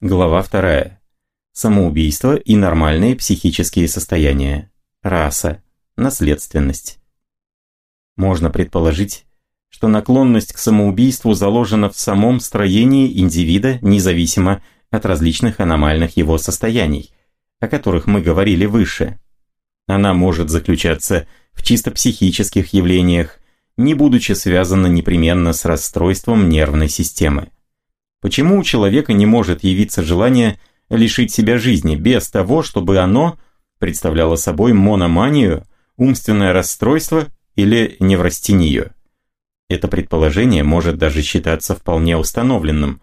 Глава 2. Самоубийство и нормальные психические состояния. Раса. Наследственность. Можно предположить, что наклонность к самоубийству заложена в самом строении индивида независимо от различных аномальных его состояний, о которых мы говорили выше. Она может заключаться в чисто психических явлениях, не будучи связана непременно с расстройством нервной системы. Почему у человека не может явиться желание лишить себя жизни без того, чтобы оно представляло собой мономанию, умственное расстройство или неврастению? Это предположение может даже считаться вполне установленным,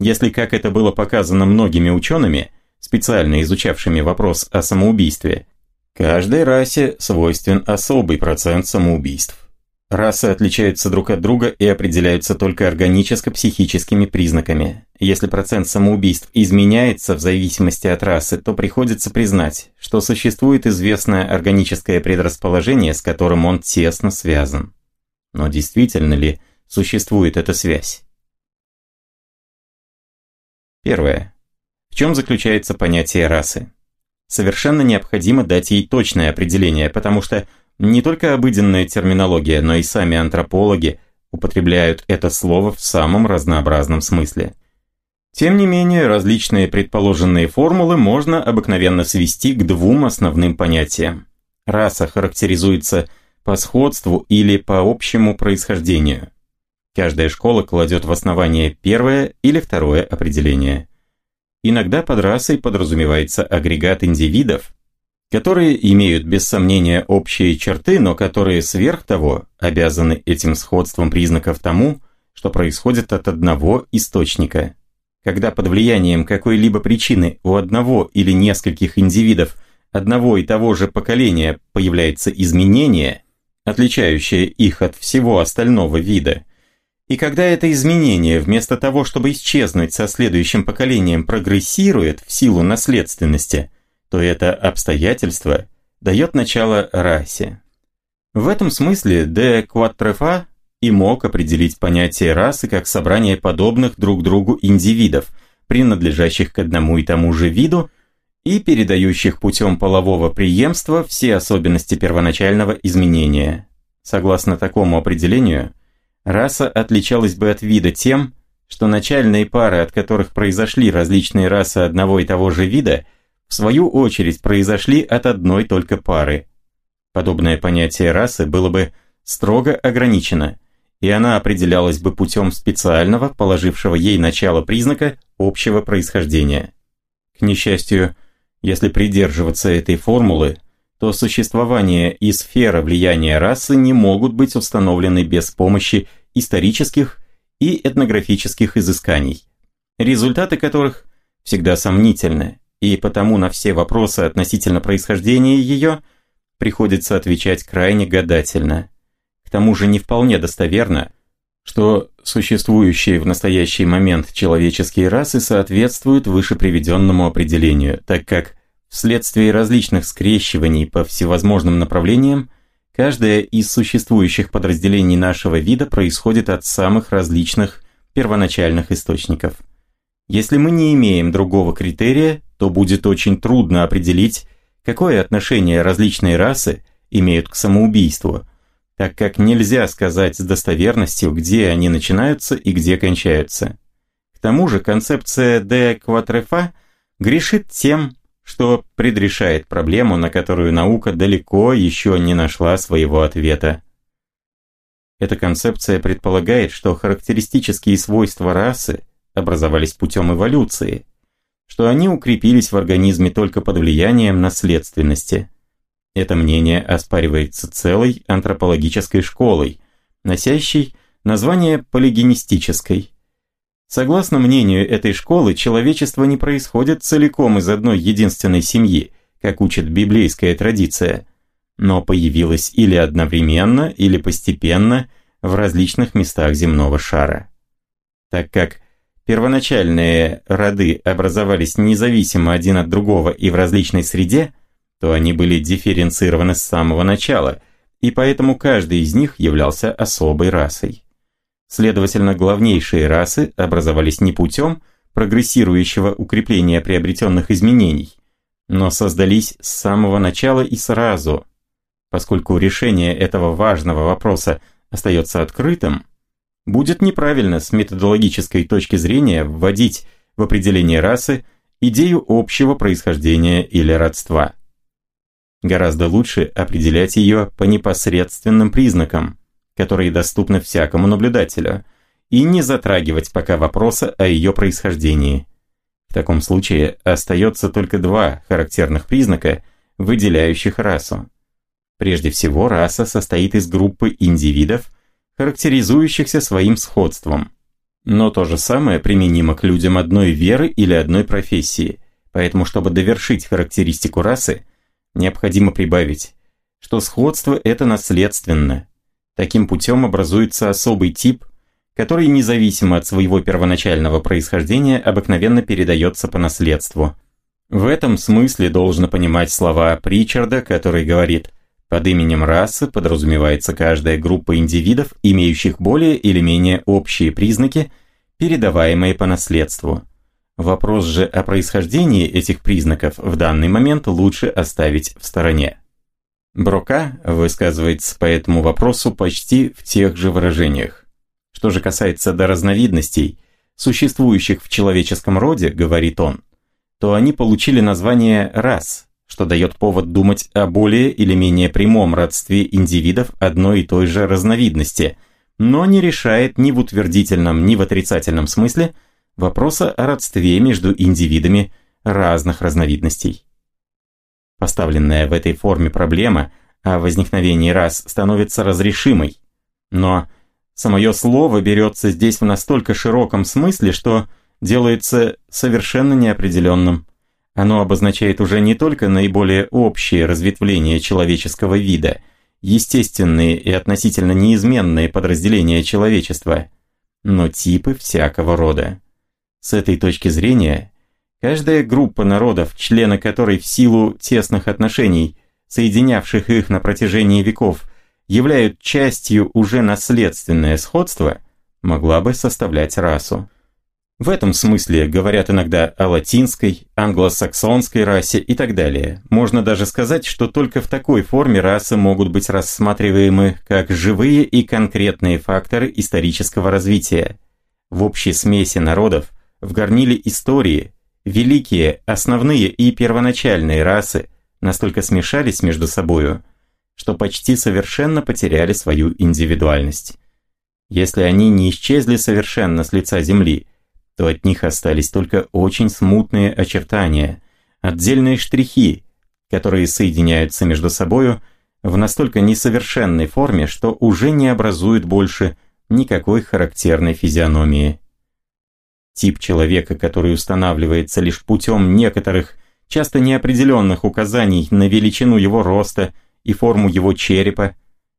если, как это было показано многими учеными, специально изучавшими вопрос о самоубийстве, каждой расе свойствен особый процент самоубийств. Расы отличаются друг от друга и определяются только органическо-психическими признаками. Если процент самоубийств изменяется в зависимости от расы, то приходится признать, что существует известное органическое предрасположение, с которым он тесно связан. Но действительно ли существует эта связь? Первое. В чем заключается понятие расы? Совершенно необходимо дать ей точное определение, потому что не только обыденная терминология, но и сами антропологи употребляют это слово в самом разнообразном смысле. Тем не менее, различные предположенные формулы можно обыкновенно свести к двум основным понятиям. Раса характеризуется по сходству или по общему происхождению. Каждая школа кладет в основание первое или второе определение. Иногда под расой подразумевается агрегат индивидов, которые имеют без сомнения общие черты, но которые сверх того обязаны этим сходством признаков тому, что происходит от одного источника. Когда под влиянием какой-либо причины у одного или нескольких индивидов одного и того же поколения появляется изменение, отличающее их от всего остального вида, и когда это изменение вместо того, чтобы исчезнуть со следующим поколением, прогрессирует в силу наследственности – то это обстоятельство дает начало расе. В этом смысле де Кваттрефа и мог определить понятие расы как собрание подобных друг другу индивидов, принадлежащих к одному и тому же виду и передающих путем полового преемства все особенности первоначального изменения. Согласно такому определению, раса отличалась бы от вида тем, что начальные пары, от которых произошли различные расы одного и того же вида – в свою очередь произошли от одной только пары. Подобное понятие расы было бы строго ограничено, и она определялась бы путем специального, положившего ей начало признака общего происхождения. К несчастью, если придерживаться этой формулы, то существование и сфера влияния расы не могут быть установлены без помощи исторических и этнографических изысканий, результаты которых всегда сомнительны и потому на все вопросы относительно происхождения ее приходится отвечать крайне гадательно. К тому же не вполне достоверно, что существующие в настоящий момент человеческие расы соответствуют выше приведенному определению, так как вследствие различных скрещиваний по всевозможным направлениям каждое из существующих подразделений нашего вида происходит от самых различных первоначальных источников. Если мы не имеем другого критерия, то будет очень трудно определить, какое отношение различные расы имеют к самоубийству, так как нельзя сказать с достоверностью, где они начинаются и где кончаются. К тому же концепция де Кватрефа грешит тем, что предрешает проблему, на которую наука далеко еще не нашла своего ответа. Эта концепция предполагает, что характеристические свойства расы образовались путем эволюции, что они укрепились в организме только под влиянием наследственности. Это мнение оспаривается целой антропологической школой, носящей название полигенистической. Согласно мнению этой школы, человечество не происходит целиком из одной единственной семьи, как учит библейская традиция, но появилось или одновременно, или постепенно в различных местах земного шара. Так как первоначальные роды образовались независимо один от другого и в различной среде, то они были дифференцированы с самого начала, и поэтому каждый из них являлся особой расой. Следовательно, главнейшие расы образовались не путем прогрессирующего укрепления приобретенных изменений, но создались с самого начала и сразу. Поскольку решение этого важного вопроса остается открытым, будет неправильно с методологической точки зрения вводить в определение расы идею общего происхождения или родства. Гораздо лучше определять ее по непосредственным признакам, которые доступны всякому наблюдателю, и не затрагивать пока вопроса о ее происхождении. В таком случае остается только два характерных признака, выделяющих расу. Прежде всего, раса состоит из группы индивидов, характеризующихся своим сходством. Но то же самое применимо к людям одной веры или одной профессии, поэтому чтобы довершить характеристику расы, необходимо прибавить, что сходство это наследственно. Таким путем образуется особый тип, который независимо от своего первоначального происхождения обыкновенно передается по наследству. В этом смысле должно понимать слова Причарда, который говорит – под именем расы подразумевается каждая группа индивидов, имеющих более или менее общие признаки, передаваемые по наследству. Вопрос же о происхождении этих признаков в данный момент лучше оставить в стороне. Брока высказывается по этому вопросу почти в тех же выражениях. Что же касается до разновидностей, существующих в человеческом роде, говорит он, то они получили название рас, что дает повод думать о более или менее прямом родстве индивидов одной и той же разновидности, но не решает ни в утвердительном, ни в отрицательном смысле вопроса о родстве между индивидами разных разновидностей. Поставленная в этой форме проблема о возникновении рас становится разрешимой, но самое слово берется здесь в настолько широком смысле, что делается совершенно неопределенным. Оно обозначает уже не только наиболее общие разветвления человеческого вида, естественные и относительно неизменные подразделения человечества, но типы всякого рода. С этой точки зрения, каждая группа народов, члены которой в силу тесных отношений, соединявших их на протяжении веков, являют частью уже наследственное сходство, могла бы составлять расу. В этом смысле говорят иногда о латинской, англосаксонской расе и так далее. Можно даже сказать, что только в такой форме расы могут быть рассматриваемы как живые и конкретные факторы исторического развития. В общей смеси народов, в горниле истории, великие, основные и первоначальные расы настолько смешались между собою, что почти совершенно потеряли свою индивидуальность. Если они не исчезли совершенно с лица Земли – то от них остались только очень смутные очертания, отдельные штрихи, которые соединяются между собою в настолько несовершенной форме, что уже не образуют больше никакой характерной физиономии. Тип человека, который устанавливается лишь путем некоторых, часто неопределенных указаний на величину его роста и форму его черепа,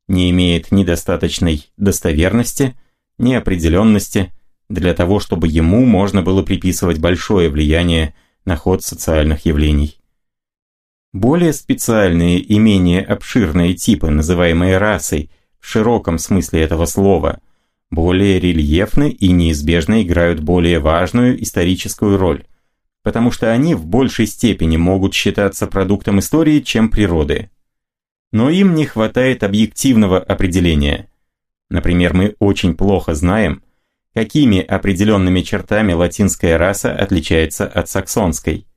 не имеет ни достаточной достоверности, ни определенности, для того, чтобы ему можно было приписывать большое влияние на ход социальных явлений. Более специальные и менее обширные типы, называемые расой, в широком смысле этого слова, более рельефны и неизбежно играют более важную историческую роль, потому что они в большей степени могут считаться продуктом истории, чем природы. Но им не хватает объективного определения. Например, мы очень плохо знаем, какими определенными чертами латинская раса отличается от саксонской.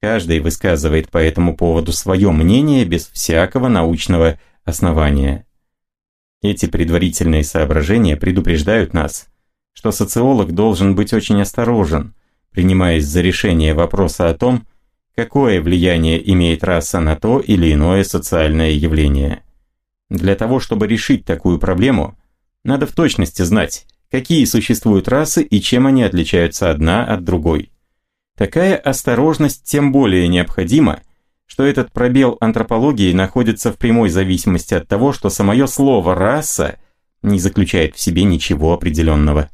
Каждый высказывает по этому поводу свое мнение без всякого научного основания. Эти предварительные соображения предупреждают нас, что социолог должен быть очень осторожен, принимаясь за решение вопроса о том, какое влияние имеет раса на то или иное социальное явление. Для того, чтобы решить такую проблему, надо в точности знать, какие существуют расы и чем они отличаются одна от другой. Такая осторожность тем более необходима, что этот пробел антропологии находится в прямой зависимости от того, что самое слово «раса» не заключает в себе ничего определенного.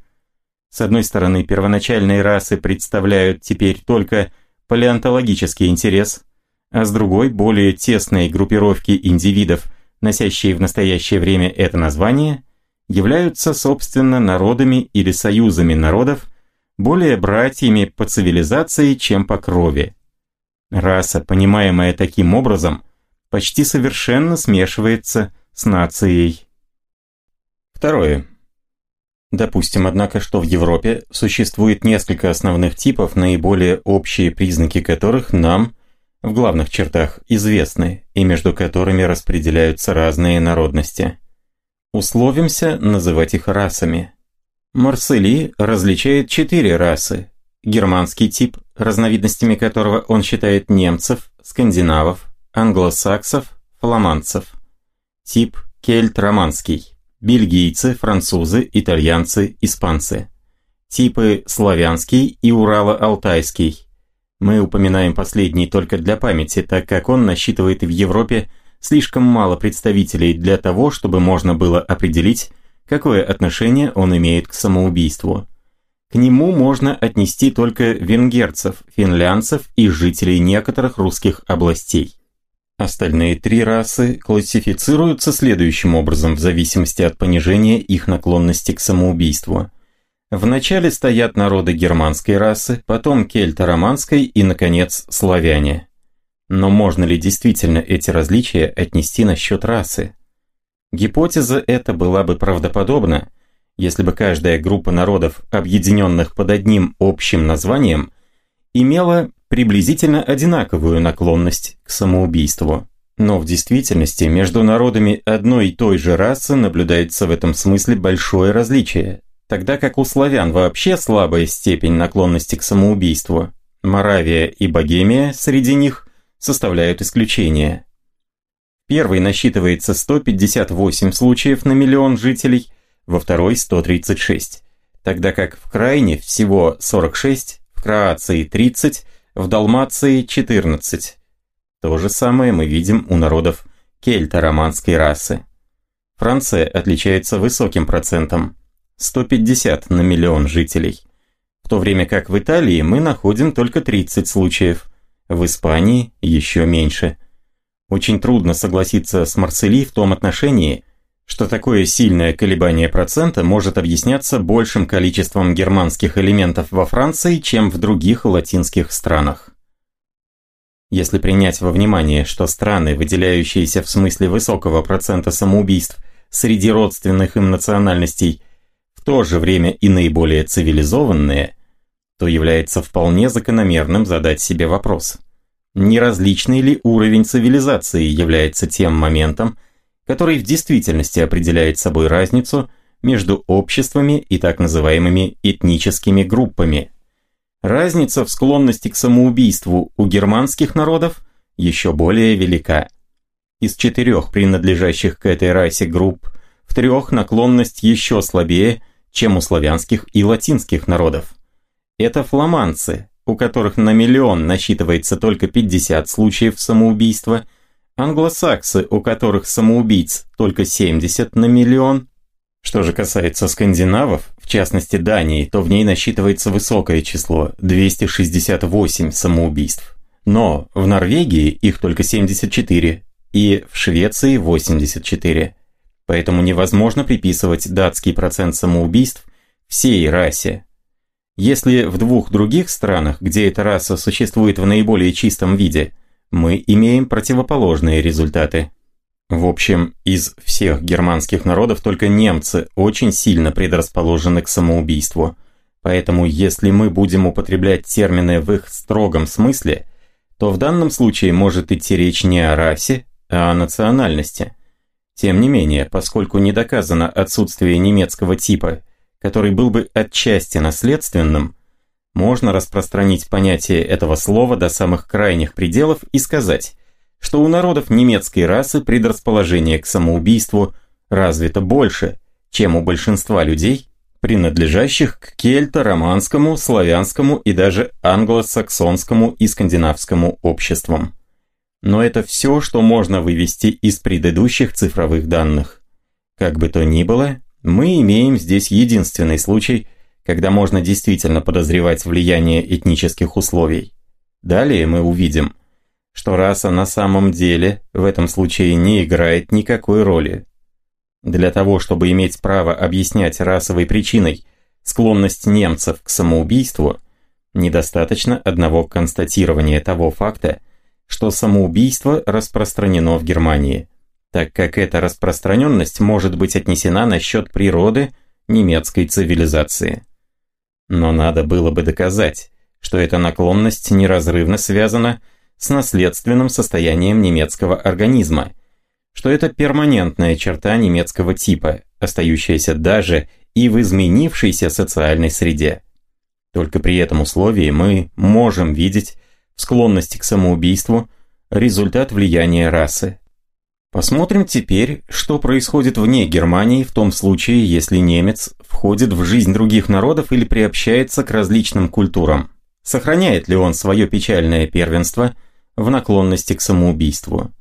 С одной стороны, первоначальные расы представляют теперь только палеонтологический интерес, а с другой – более тесные группировки индивидов, носящие в настоящее время это название – являются, собственно, народами или союзами народов, более братьями по цивилизации, чем по крови. Раса, понимаемая таким образом, почти совершенно смешивается с нацией. Второе. Допустим, однако, что в Европе существует несколько основных типов, наиболее общие признаки которых нам, в главных чертах, известны, и между которыми распределяются разные народности. Условимся называть их расами. Марсели различает четыре расы. Германский тип, разновидностями которого он считает немцев, скандинавов, англосаксов, фламандцев. Тип кельт-романский бельгийцы, французы, итальянцы, испанцы. Типы славянский и урало-алтайский. Мы упоминаем последний только для памяти, так как он насчитывает в Европе слишком мало представителей для того, чтобы можно было определить, какое отношение он имеет к самоубийству. К нему можно отнести только венгерцев, финлянцев и жителей некоторых русских областей. Остальные три расы классифицируются следующим образом в зависимости от понижения их наклонности к самоубийству. Вначале стоят народы германской расы, потом кельто-романской и, наконец, славяне. Но можно ли действительно эти различия отнести на счет расы? Гипотеза эта была бы правдоподобна, если бы каждая группа народов, объединенных под одним общим названием, имела приблизительно одинаковую наклонность к самоубийству. Но в действительности между народами одной и той же расы наблюдается в этом смысле большое различие, тогда как у славян вообще слабая степень наклонности к самоубийству. Моравия и Богемия среди них составляют исключение. Первый насчитывается 158 случаев на миллион жителей, во второй 136, тогда как в Крайне всего 46, в Кроации 30, в Далмации 14. То же самое мы видим у народов кельто-романской расы. Франция отличается высоким процентом – 150 на миллион жителей, в то время как в Италии мы находим только 30 случаев, в Испании еще меньше. Очень трудно согласиться с Марсели в том отношении, что такое сильное колебание процента может объясняться большим количеством германских элементов во Франции, чем в других латинских странах. Если принять во внимание, что страны, выделяющиеся в смысле высокого процента самоубийств среди родственных им национальностей, в то же время и наиболее цивилизованные, то является вполне закономерным задать себе вопрос. Неразличный ли уровень цивилизации является тем моментом, который в действительности определяет собой разницу между обществами и так называемыми этническими группами. Разница в склонности к самоубийству у германских народов еще более велика. Из четырех принадлежащих к этой расе групп, в трех наклонность еще слабее, чем у славянских и латинских народов. Это фламандцы, у которых на миллион насчитывается только 50 случаев самоубийства – Англосаксы, у которых самоубийц только 70 на миллион. Что же касается скандинавов, в частности Дании, то в ней насчитывается высокое число – 268 самоубийств. Но в Норвегии их только 74 и в Швеции 84. Поэтому невозможно приписывать датский процент самоубийств всей расе. Если в двух других странах, где эта раса существует в наиболее чистом виде – мы имеем противоположные результаты. В общем, из всех германских народов только немцы очень сильно предрасположены к самоубийству. Поэтому если мы будем употреблять термины в их строгом смысле, то в данном случае может идти речь не о расе, а о национальности. Тем не менее, поскольку не доказано отсутствие немецкого типа, который был бы отчасти наследственным, можно распространить понятие этого слова до самых крайних пределов и сказать, что у народов немецкой расы предрасположение к самоубийству развито больше, чем у большинства людей, принадлежащих к кельто-романскому, славянскому и даже англосаксонскому и скандинавскому обществам. Но это все, что можно вывести из предыдущих цифровых данных. Как бы то ни было, мы имеем здесь единственный случай – когда можно действительно подозревать влияние этнических условий. Далее мы увидим, что раса на самом деле в этом случае не играет никакой роли. Для того, чтобы иметь право объяснять расовой причиной склонность немцев к самоубийству, недостаточно одного констатирования того факта, что самоубийство распространено в Германии, так как эта распространенность может быть отнесена на счет природы немецкой цивилизации. Но надо было бы доказать, что эта наклонность неразрывно связана с наследственным состоянием немецкого организма, что это перманентная черта немецкого типа, остающаяся даже и в изменившейся социальной среде. Только при этом условии мы можем видеть в склонности к самоубийству результат влияния расы. Посмотрим теперь, что происходит вне Германии в том случае, если немец входит в жизнь других народов или приобщается к различным культурам. Сохраняет ли он свое печальное первенство в наклонности к самоубийству?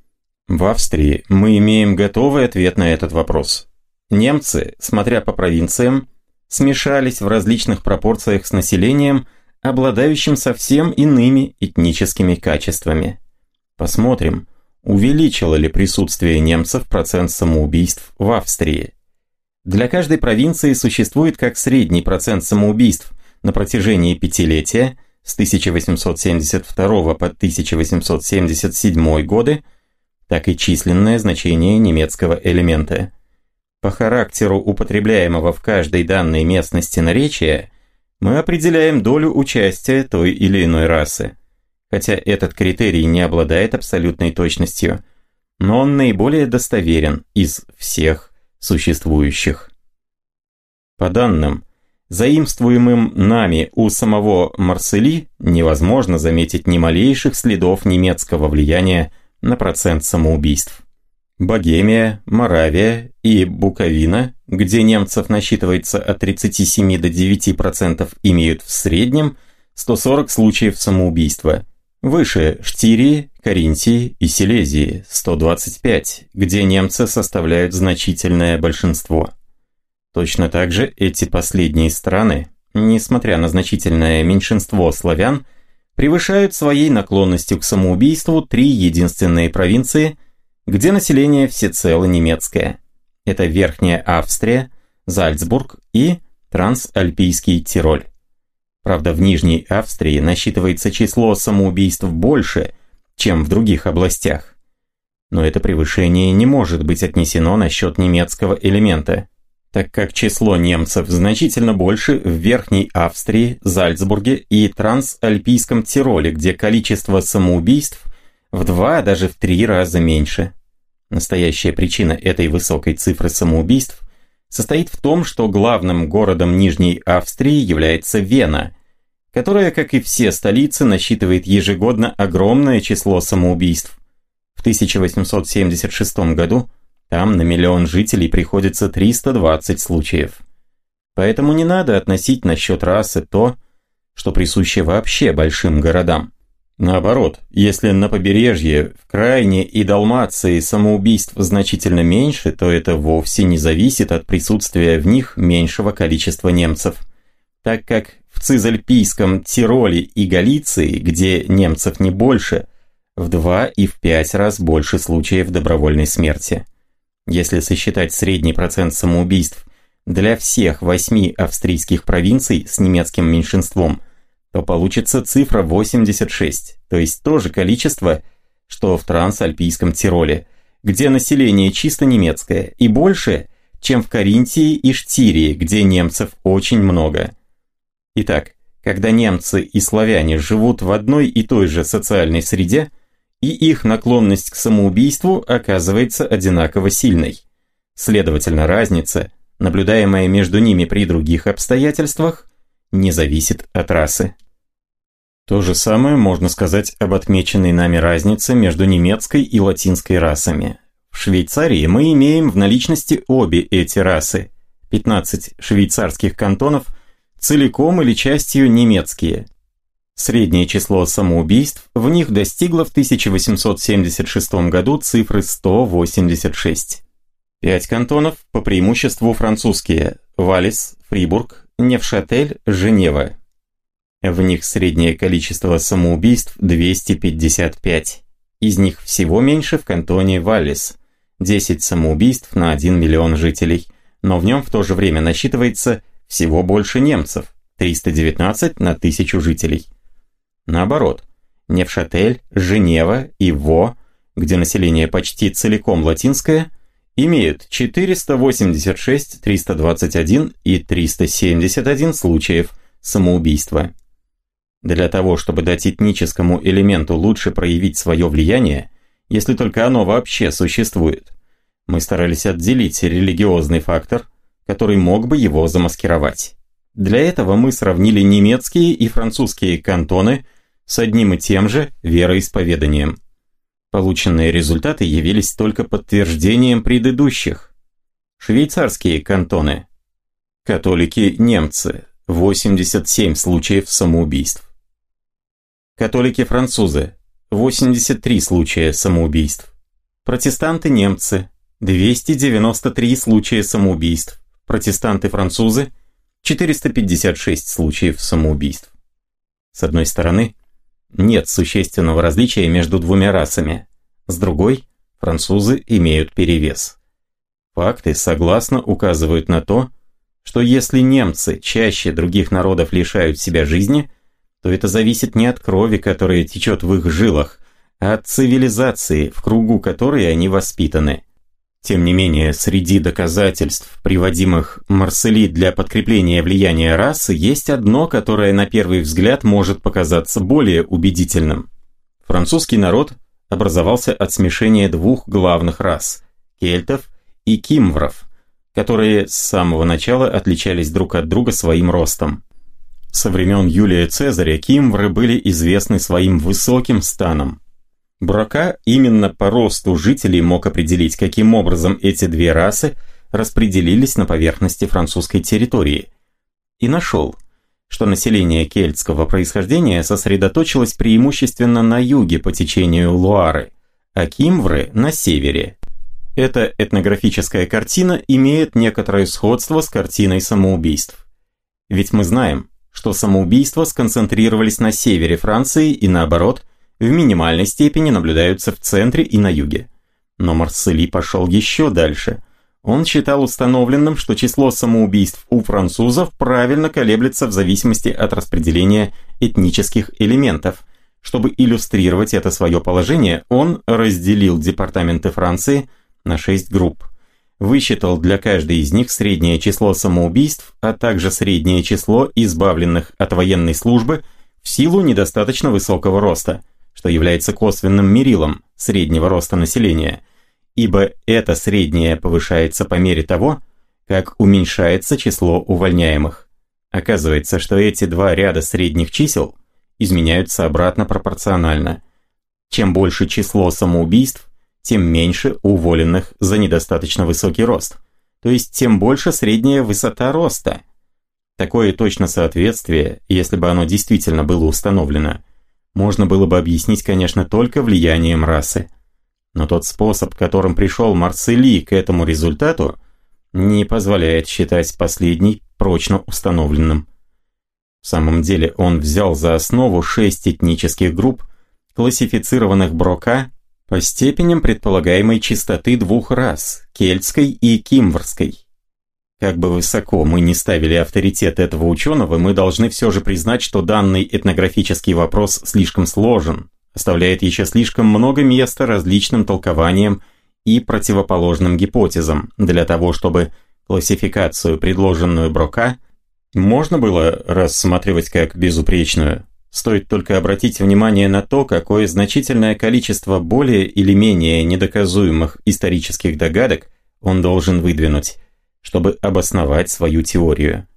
В Австрии мы имеем готовый ответ на этот вопрос. Немцы, смотря по провинциям, смешались в различных пропорциях с населением, обладающим совсем иными этническими качествами. Посмотрим, увеличило ли присутствие немцев процент самоубийств в Австрии. Для каждой провинции существует как средний процент самоубийств на протяжении пятилетия с 1872 по 1877 годы, так и численное значение немецкого элемента. По характеру употребляемого в каждой данной местности наречия мы определяем долю участия той или иной расы хотя этот критерий не обладает абсолютной точностью, но он наиболее достоверен из всех существующих. По данным, заимствуемым нами у самого Марсели, невозможно заметить ни малейших следов немецкого влияния на процент самоубийств. Богемия, Моравия и Буковина, где немцев насчитывается от 37 до 9%, имеют в среднем 140 случаев самоубийства – Выше Штирии, Каринтии и Силезии 125, где немцы составляют значительное большинство. Точно так же эти последние страны, несмотря на значительное меньшинство славян, превышают своей наклонностью к самоубийству три единственные провинции, где население всецело немецкое. Это Верхняя Австрия, Зальцбург и Трансальпийский Тироль. Правда, в Нижней Австрии насчитывается число самоубийств больше, чем в других областях. Но это превышение не может быть отнесено на счет немецкого элемента, так как число немцев значительно больше в Верхней Австрии, Зальцбурге и Трансальпийском Тироле, где количество самоубийств в два, даже в три раза меньше. Настоящая причина этой высокой цифры самоубийств состоит в том, что главным городом Нижней Австрии является Вена, которая, как и все столицы, насчитывает ежегодно огромное число самоубийств. В 1876 году там на миллион жителей приходится 320 случаев. Поэтому не надо относить на счет расы то, что присуще вообще большим городам. Наоборот, если на побережье, в Крайне и Далмации самоубийств значительно меньше, то это вовсе не зависит от присутствия в них меньшего количества немцев. Так как в Цизальпийском Тироле и Галиции, где немцев не больше, в два и в пять раз больше случаев добровольной смерти. Если сосчитать средний процент самоубийств для всех восьми австрийских провинций с немецким меньшинством – то получится цифра 86, то есть то же количество, что в Трансальпийском Тироле, где население чисто немецкое, и больше, чем в Каринтии и Штирии, где немцев очень много. Итак, когда немцы и славяне живут в одной и той же социальной среде, и их наклонность к самоубийству оказывается одинаково сильной. Следовательно, разница, наблюдаемая между ними при других обстоятельствах, не зависит от расы. То же самое можно сказать об отмеченной нами разнице между немецкой и латинской расами. В Швейцарии мы имеем в наличности обе эти расы. 15 швейцарских кантонов целиком или частью немецкие. Среднее число самоубийств в них достигло в 1876 году цифры 186. Пять кантонов по преимуществу французские – Валис, Фрибург, Невшатель, Женева – в них среднее количество самоубийств 255. Из них всего меньше в кантоне Валлис – 10 самоубийств на 1 миллион жителей, но в нем в то же время насчитывается всего больше немцев – 319 на тысячу жителей. Наоборот, Невшатель, Женева и Во, где население почти целиком латинское, имеют 486, 321 и 371 случаев самоубийства. Для того, чтобы дать этническому элементу лучше проявить свое влияние, если только оно вообще существует, мы старались отделить религиозный фактор, который мог бы его замаскировать. Для этого мы сравнили немецкие и французские кантоны с одним и тем же вероисповеданием. Полученные результаты явились только подтверждением предыдущих. Швейцарские кантоны. Католики-немцы. 87 случаев самоубийств. Католики-французы. 83 случая самоубийств. Протестанты-немцы. 293 случая самоубийств. Протестанты-французы. 456 случаев самоубийств. С одной стороны, нет существенного различия между двумя расами. С другой, французы имеют перевес. Факты согласно указывают на то, что если немцы чаще других народов лишают себя жизни, то это зависит не от крови, которая течет в их жилах, а от цивилизации, в кругу которой они воспитаны. Тем не менее, среди доказательств, приводимых Марсели для подкрепления влияния расы, есть одно, которое на первый взгляд может показаться более убедительным. Французский народ образовался от смешения двух главных рас – кельтов и кимвров, которые с самого начала отличались друг от друга своим ростом. Со времен Юлия Цезаря кимвры были известны своим высоким станом. Брока именно по росту жителей мог определить, каким образом эти две расы распределились на поверхности французской территории. И нашел, что население кельтского происхождения сосредоточилось преимущественно на юге по течению Луары, а кимвры – на севере. Эта этнографическая картина имеет некоторое сходство с картиной самоубийств. Ведь мы знаем, что самоубийства сконцентрировались на севере Франции и наоборот – в минимальной степени наблюдаются в центре и на юге. Но Марсели пошел еще дальше. Он считал установленным, что число самоубийств у французов правильно колеблется в зависимости от распределения этнических элементов. Чтобы иллюстрировать это свое положение, он разделил департаменты Франции на шесть групп. Высчитал для каждой из них среднее число самоубийств, а также среднее число избавленных от военной службы в силу недостаточно высокого роста – что является косвенным мерилом среднего роста населения, ибо это среднее повышается по мере того, как уменьшается число увольняемых. Оказывается, что эти два ряда средних чисел изменяются обратно пропорционально. Чем больше число самоубийств, тем меньше уволенных за недостаточно высокий рост, то есть тем больше средняя высота роста. Такое точно соответствие, если бы оно действительно было установлено – можно было бы объяснить, конечно, только влиянием расы. Но тот способ, которым пришел Марсели к этому результату, не позволяет считать последний прочно установленным. В самом деле он взял за основу шесть этнических групп, классифицированных Брока по степеням предполагаемой чистоты двух рас – кельтской и кимврской. Как бы высоко мы не ставили авторитет этого ученого, мы должны все же признать, что данный этнографический вопрос слишком сложен, оставляет еще слишком много места различным толкованиям и противоположным гипотезам для того, чтобы классификацию, предложенную Брока, можно было рассматривать как безупречную. Стоит только обратить внимание на то, какое значительное количество более или менее недоказуемых исторических догадок он должен выдвинуть, чтобы обосновать свою теорию.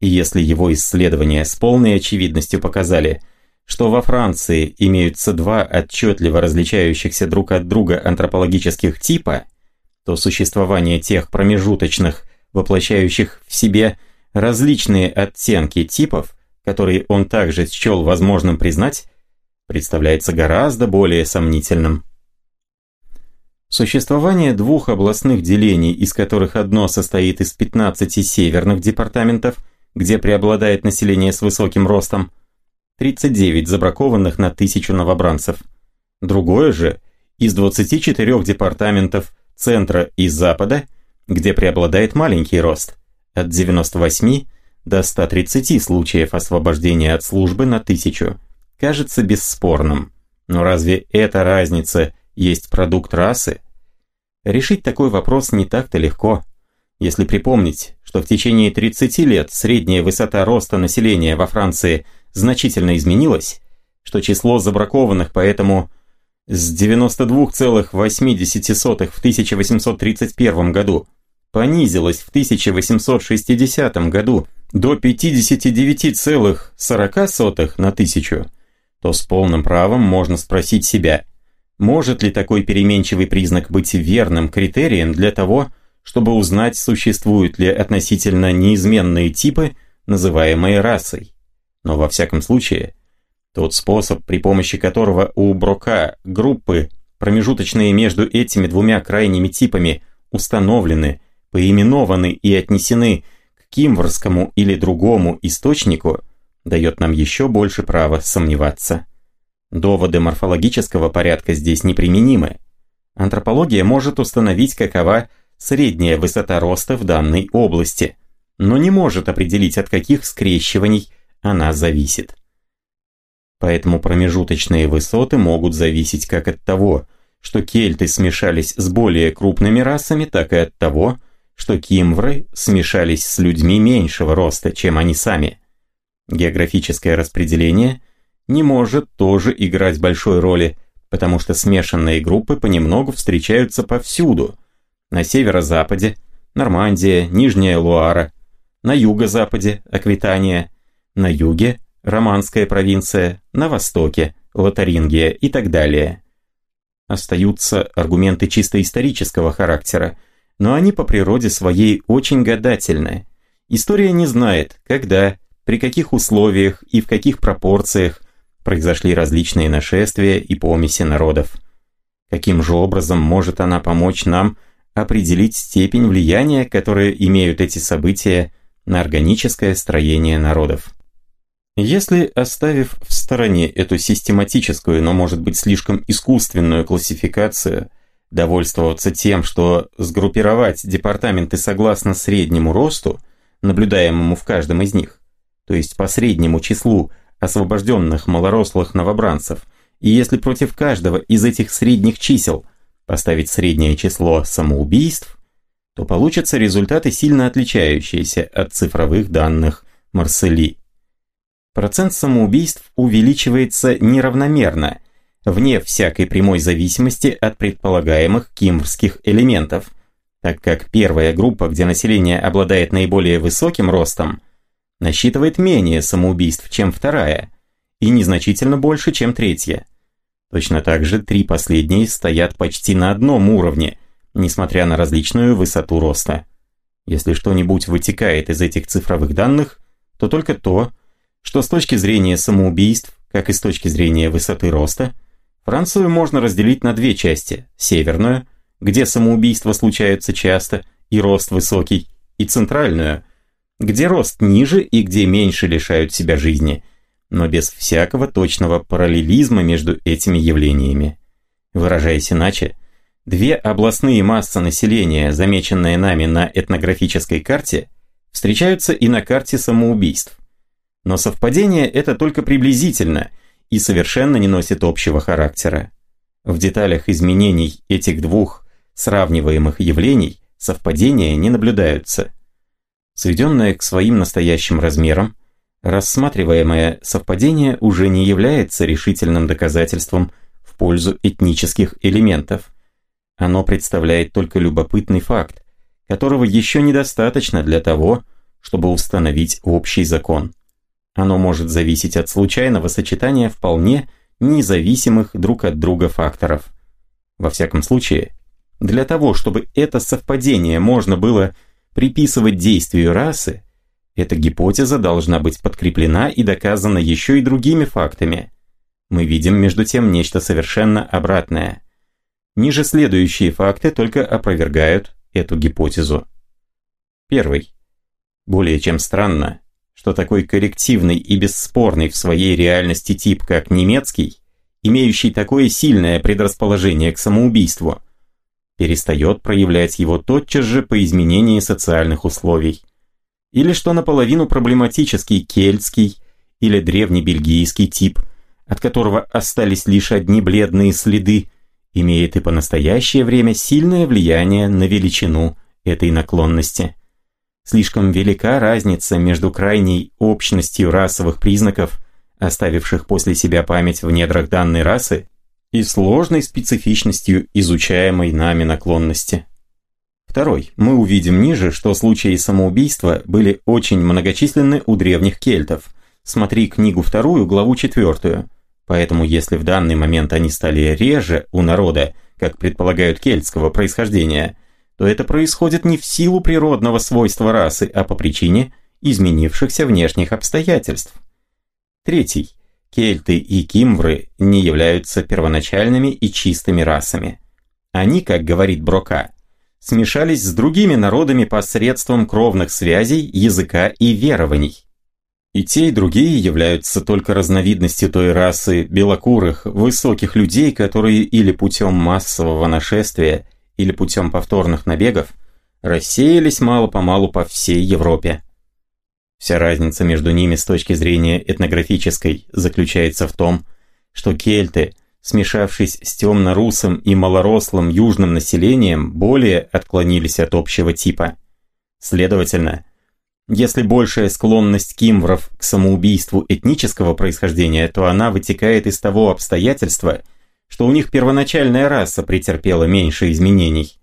И если его исследования с полной очевидностью показали, что во Франции имеются два отчетливо различающихся друг от друга антропологических типа, то существование тех промежуточных, воплощающих в себе различные оттенки типов, которые он также счел возможным признать, представляется гораздо более сомнительным. Существование двух областных делений, из которых одно состоит из 15 северных департаментов, где преобладает население с высоким ростом, 39 забракованных на тысячу новобранцев. Другое же из 24 департаментов центра и запада, где преобладает маленький рост, от 98 до 130 случаев освобождения от службы на тысячу, кажется бесспорным. Но разве эта разница есть продукт расы? Решить такой вопрос не так-то легко. Если припомнить, что в течение 30 лет средняя высота роста населения во Франции значительно изменилась, что число забракованных поэтому с 92,8 в 1831 году понизилось в 1860 году до 59,40 на тысячу, то с полным правом можно спросить себя, может ли такой переменчивый признак быть верным критерием для того, чтобы узнать, существуют ли относительно неизменные типы, называемые расой. Но во всяком случае, тот способ, при помощи которого у Брока группы, промежуточные между этими двумя крайними типами, установлены, поименованы и отнесены к кимворскому или другому источнику, дает нам еще больше права сомневаться. Доводы морфологического порядка здесь неприменимы. Антропология может установить, какова средняя высота роста в данной области, но не может определить, от каких скрещиваний она зависит. Поэтому промежуточные высоты могут зависеть как от того, что кельты смешались с более крупными расами, так и от того, что кимвры смешались с людьми меньшего роста, чем они сами. Географическое распределение не может тоже играть большой роли, потому что смешанные группы понемногу встречаются повсюду. На северо-западе – Нормандия, Нижняя Луара, на юго-западе – Аквитания, на юге – Романская провинция, на востоке – Лотарингия и так далее. Остаются аргументы чисто исторического характера, но они по природе своей очень гадательны. История не знает, когда, при каких условиях и в каких пропорциях произошли различные нашествия и помеси народов. Каким же образом может она помочь нам определить степень влияния, которое имеют эти события на органическое строение народов? Если, оставив в стороне эту систематическую, но может быть слишком искусственную классификацию, довольствоваться тем, что сгруппировать департаменты согласно среднему росту, наблюдаемому в каждом из них, то есть по среднему числу освобожденных малорослых новобранцев, и если против каждого из этих средних чисел поставить среднее число самоубийств, то получатся результаты сильно отличающиеся от цифровых данных Марсели. Процент самоубийств увеличивается неравномерно, вне всякой прямой зависимости от предполагаемых кимврских элементов, так как первая группа, где население обладает наиболее высоким ростом – насчитывает менее самоубийств, чем вторая, и незначительно больше, чем третья. Точно так же три последние стоят почти на одном уровне, несмотря на различную высоту роста. Если что-нибудь вытекает из этих цифровых данных, то только то, что с точки зрения самоубийств, как и с точки зрения высоты роста, Францию можно разделить на две части – северную, где самоубийства случаются часто и рост высокий, и центральную – где рост ниже и где меньше лишают себя жизни, но без всякого точного параллелизма между этими явлениями. Выражаясь иначе, две областные массы населения, замеченные нами на этнографической карте, встречаются и на карте самоубийств. Но совпадение это только приблизительно и совершенно не носит общего характера. В деталях изменений этих двух сравниваемых явлений совпадения не наблюдаются – Сведенное к своим настоящим размерам, рассматриваемое совпадение уже не является решительным доказательством в пользу этнических элементов. Оно представляет только любопытный факт, которого еще недостаточно для того, чтобы установить общий закон. Оно может зависеть от случайного сочетания вполне независимых друг от друга факторов. Во всяком случае, для того, чтобы это совпадение можно было приписывать действию расы, эта гипотеза должна быть подкреплена и доказана еще и другими фактами. Мы видим между тем нечто совершенно обратное. Ниже следующие факты только опровергают эту гипотезу. Первый. Более чем странно, что такой коррективный и бесспорный в своей реальности тип, как немецкий, имеющий такое сильное предрасположение к самоубийству – перестает проявлять его тотчас же по изменении социальных условий. или что наполовину проблематический кельтский или древнебельгийский тип, от которого остались лишь одни бледные следы, имеет и по настоящее время сильное влияние на величину этой наклонности. Слишком велика разница между крайней общностью расовых признаков, оставивших после себя память в недрах данной расы, и сложной специфичностью изучаемой нами наклонности. Второй. Мы увидим ниже, что случаи самоубийства были очень многочисленны у древних кельтов. Смотри книгу вторую, главу четвертую. Поэтому если в данный момент они стали реже у народа, как предполагают кельтского происхождения, то это происходит не в силу природного свойства расы, а по причине изменившихся внешних обстоятельств. Третий. Кельты и кимвры не являются первоначальными и чистыми расами. Они, как говорит Брока, смешались с другими народами посредством кровных связей, языка и верований. И те, и другие являются только разновидностью той расы белокурых, высоких людей, которые или путем массового нашествия, или путем повторных набегов рассеялись мало-помалу по всей Европе. Вся разница между ними с точки зрения этнографической заключается в том, что кельты, смешавшись с темно-русым и малорослым южным населением, более отклонились от общего типа. Следовательно, если большая склонность кимвров к самоубийству этнического происхождения, то она вытекает из того обстоятельства, что у них первоначальная раса претерпела меньше изменений.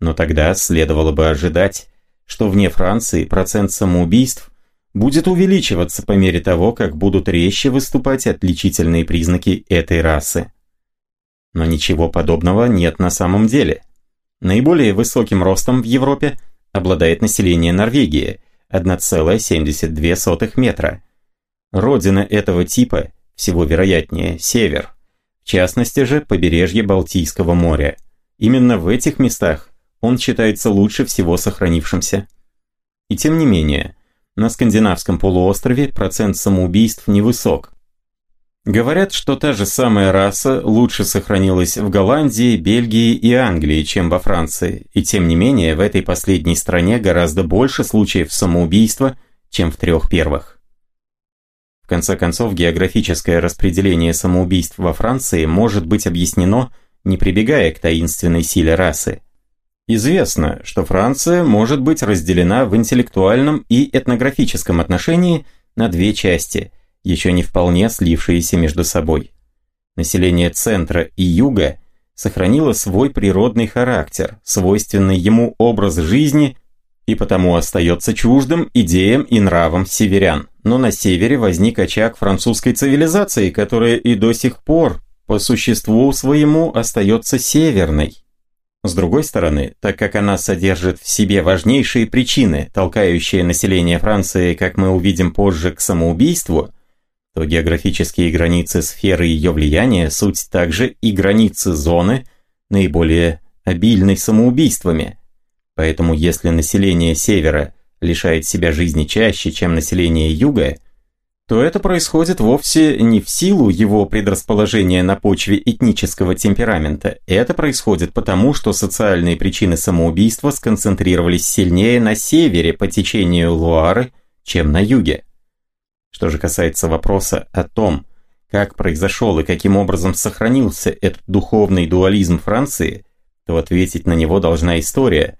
Но тогда следовало бы ожидать, что вне Франции процент самоубийств будет увеличиваться по мере того, как будут резче выступать отличительные признаки этой расы. Но ничего подобного нет на самом деле. Наиболее высоким ростом в Европе обладает население Норвегии – 1,72 метра. Родина этого типа, всего вероятнее, север. В частности же, побережье Балтийского моря. Именно в этих местах он считается лучше всего сохранившимся. И тем не менее, на скандинавском полуострове процент самоубийств невысок. Говорят, что та же самая раса лучше сохранилась в Голландии, Бельгии и Англии, чем во Франции, и тем не менее в этой последней стране гораздо больше случаев самоубийства, чем в трех первых. В конце концов, географическое распределение самоубийств во Франции может быть объяснено, не прибегая к таинственной силе расы. Известно, что Франция может быть разделена в интеллектуальном и этнографическом отношении на две части – еще не вполне слившиеся между собой. Население центра и юга сохранило свой природный характер, свойственный ему образ жизни и потому остается чуждым идеям и нравам северян. Но на севере возник очаг французской цивилизации, которая и до сих пор по существу своему остается северной. С другой стороны, так как она содержит в себе важнейшие причины, толкающие население Франции, как мы увидим позже, к самоубийству – то географические границы сферы ее влияния суть также и границы зоны, наиболее обильной самоубийствами. Поэтому если население севера лишает себя жизни чаще, чем население юга, то это происходит вовсе не в силу его предрасположения на почве этнического темперамента. Это происходит потому, что социальные причины самоубийства сконцентрировались сильнее на севере по течению Луары, чем на юге. Что же касается вопроса о том, как произошел и каким образом сохранился этот духовный дуализм Франции, то ответить на него должна история,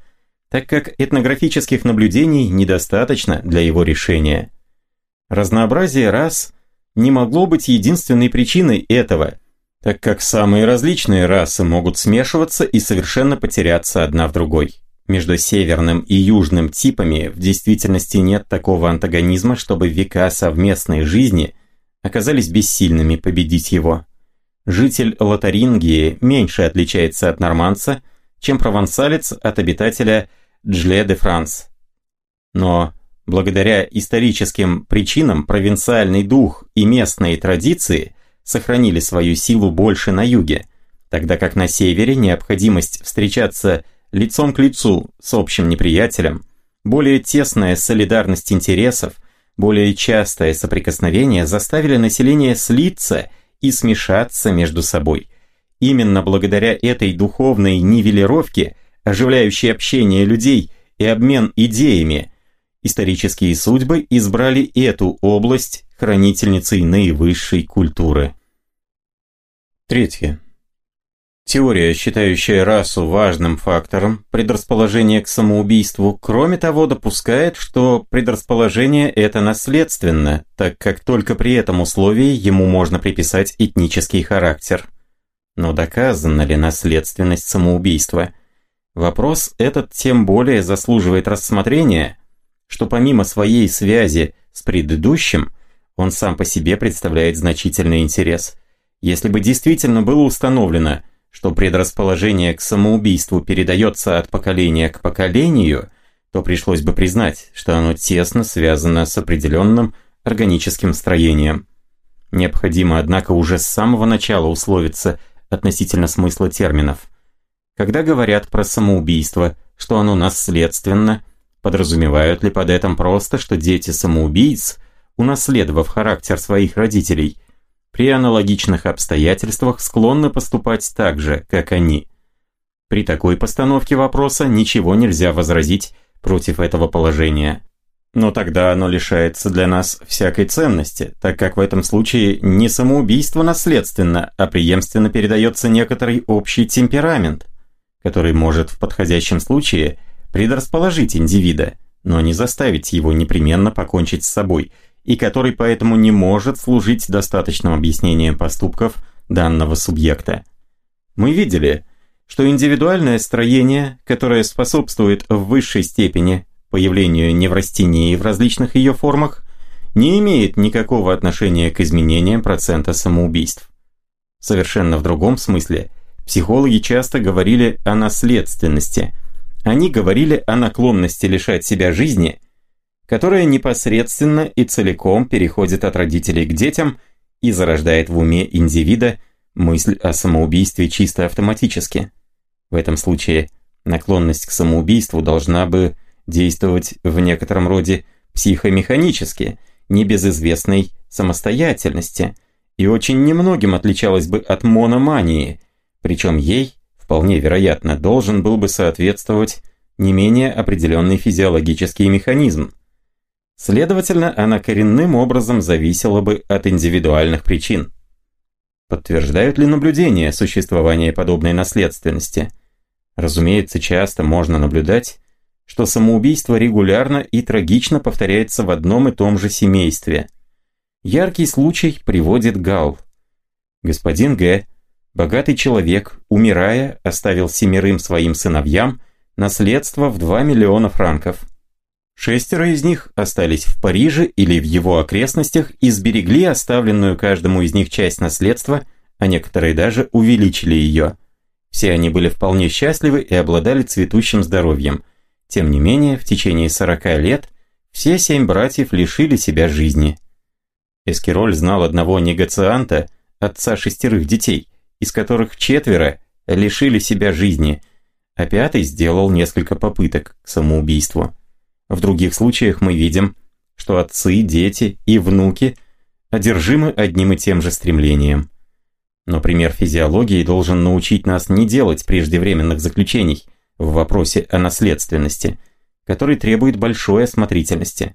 так как этнографических наблюдений недостаточно для его решения. Разнообразие рас не могло быть единственной причиной этого, так как самые различные расы могут смешиваться и совершенно потеряться одна в другой. Между северным и южным типами в действительности нет такого антагонизма, чтобы века совместной жизни оказались бессильными победить его. Житель Лотарингии меньше отличается от норманца, чем провансалец от обитателя Джле-де-Франс. Но благодаря историческим причинам провинциальный дух и местные традиции сохранили свою силу больше на юге, тогда как на севере необходимость встречаться лицом к лицу с общим неприятелем, более тесная солидарность интересов, более частое соприкосновение заставили население слиться и смешаться между собой. Именно благодаря этой духовной нивелировке, оживляющей общение людей и обмен идеями, Исторические судьбы избрали эту область хранительницей наивысшей культуры. Третье. Теория, считающая расу важным фактором предрасположения к самоубийству, кроме того, допускает, что предрасположение это наследственно, так как только при этом условии ему можно приписать этнический характер. Но доказана ли наследственность самоубийства? Вопрос этот тем более заслуживает рассмотрения, что помимо своей связи с предыдущим, он сам по себе представляет значительный интерес. Если бы действительно было установлено – что предрасположение к самоубийству передается от поколения к поколению, то пришлось бы признать, что оно тесно связано с определенным органическим строением. Необходимо, однако, уже с самого начала условиться относительно смысла терминов. Когда говорят про самоубийство, что оно наследственно, подразумевают ли под этим просто, что дети самоубийц, унаследовав характер своих родителей, при аналогичных обстоятельствах склонны поступать так же, как они. При такой постановке вопроса ничего нельзя возразить против этого положения. Но тогда оно лишается для нас всякой ценности, так как в этом случае не самоубийство наследственно, а преемственно передается некоторый общий темперамент, который может в подходящем случае предрасположить индивида, но не заставить его непременно покончить с собой – и который поэтому не может служить достаточным объяснением поступков данного субъекта. Мы видели, что индивидуальное строение, которое способствует в высшей степени появлению неврастении в различных ее формах, не имеет никакого отношения к изменениям процента самоубийств. Совершенно в другом смысле психологи часто говорили о наследственности. Они говорили о наклонности лишать себя жизни которая непосредственно и целиком переходит от родителей к детям и зарождает в уме индивида мысль о самоубийстве чисто автоматически. В этом случае наклонность к самоубийству должна бы действовать в некотором роде психомеханически, не без известной самостоятельности, и очень немногим отличалась бы от мономании, причем ей, вполне вероятно, должен был бы соответствовать не менее определенный физиологический механизм – Следовательно, она коренным образом зависела бы от индивидуальных причин. Подтверждают ли наблюдения существования подобной наследственности? Разумеется, часто можно наблюдать, что самоубийство регулярно и трагично повторяется в одном и том же семействе. Яркий случай приводит Гал. Господин Г., богатый человек, умирая, оставил семерым своим сыновьям наследство в 2 миллиона франков – Шестеро из них остались в Париже или в его окрестностях и сберегли оставленную каждому из них часть наследства, а некоторые даже увеличили ее. Все они были вполне счастливы и обладали цветущим здоровьем. Тем не менее, в течение 40 лет все семь братьев лишили себя жизни. Эскироль знал одного негацианта, отца шестерых детей, из которых четверо лишили себя жизни, а пятый сделал несколько попыток к самоубийству. В других случаях мы видим, что отцы, дети и внуки одержимы одним и тем же стремлением. Но пример физиологии должен научить нас не делать преждевременных заключений в вопросе о наследственности, который требует большой осмотрительности.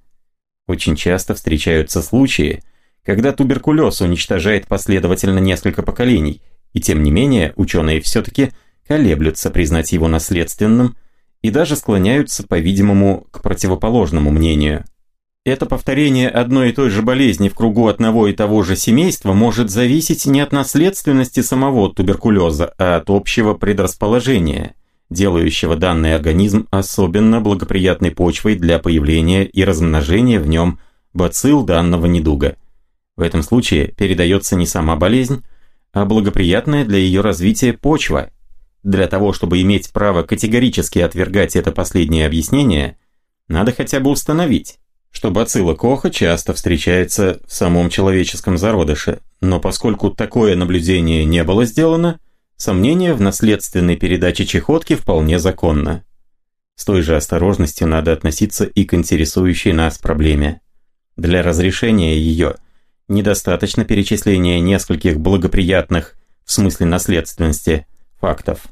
Очень часто встречаются случаи, когда туберкулез уничтожает последовательно несколько поколений, и тем не менее ученые все-таки колеблются признать его наследственным – и даже склоняются, по-видимому, к противоположному мнению. Это повторение одной и той же болезни в кругу одного и того же семейства может зависеть не от наследственности самого туберкулеза, а от общего предрасположения, делающего данный организм особенно благоприятной почвой для появления и размножения в нем бацилл данного недуга. В этом случае передается не сама болезнь, а благоприятная для ее развития почва – для того, чтобы иметь право категорически отвергать это последнее объяснение, надо хотя бы установить, что бацилла Коха часто встречается в самом человеческом зародыше, но поскольку такое наблюдение не было сделано, сомнение в наследственной передаче чехотки вполне законно. С той же осторожностью надо относиться и к интересующей нас проблеме. Для разрешения ее недостаточно перечисления нескольких благоприятных, в смысле наследственности, фактов.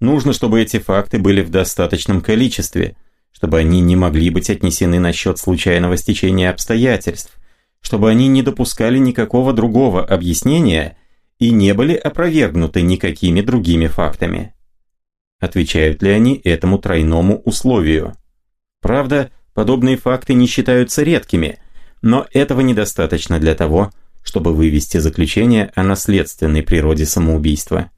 Нужно, чтобы эти факты были в достаточном количестве, чтобы они не могли быть отнесены на счет случайного стечения обстоятельств, чтобы они не допускали никакого другого объяснения и не были опровергнуты никакими другими фактами. Отвечают ли они этому тройному условию? Правда, подобные факты не считаются редкими, но этого недостаточно для того, чтобы вывести заключение о наследственной природе самоубийства.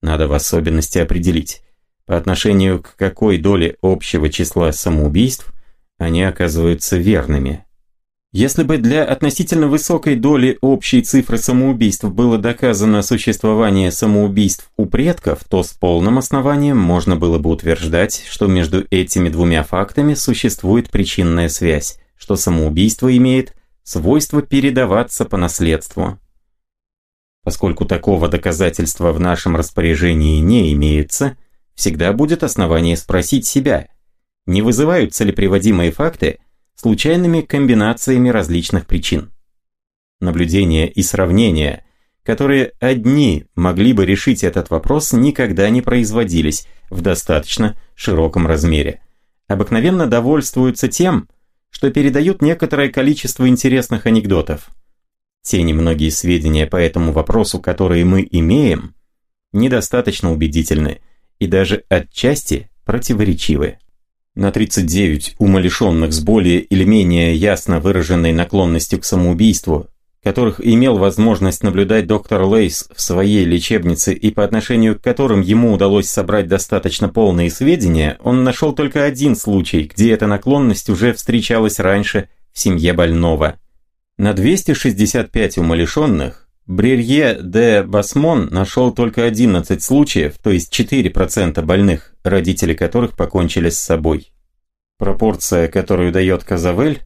Надо в особенности определить, по отношению к какой доле общего числа самоубийств они оказываются верными. Если бы для относительно высокой доли общей цифры самоубийств было доказано существование самоубийств у предков, то с полным основанием можно было бы утверждать, что между этими двумя фактами существует причинная связь, что самоубийство имеет свойство передаваться по наследству. Поскольку такого доказательства в нашем распоряжении не имеется, всегда будет основание спросить себя, не вызываются ли приводимые факты случайными комбинациями различных причин. Наблюдения и сравнения, которые одни могли бы решить этот вопрос, никогда не производились в достаточно широком размере. Обыкновенно довольствуются тем, что передают некоторое количество интересных анекдотов. Те немногие сведения по этому вопросу, которые мы имеем, недостаточно убедительны и даже отчасти противоречивы. На 39 умалишенных с более или менее ясно выраженной наклонностью к самоубийству, которых имел возможность наблюдать доктор Лейс в своей лечебнице и по отношению к которым ему удалось собрать достаточно полные сведения, он нашел только один случай, где эта наклонность уже встречалась раньше в семье больного. На 265 умалишенных Брерье де Басмон нашел только 11 случаев, то есть 4% больных, родители которых покончили с собой. Пропорция, которую дает Казавель,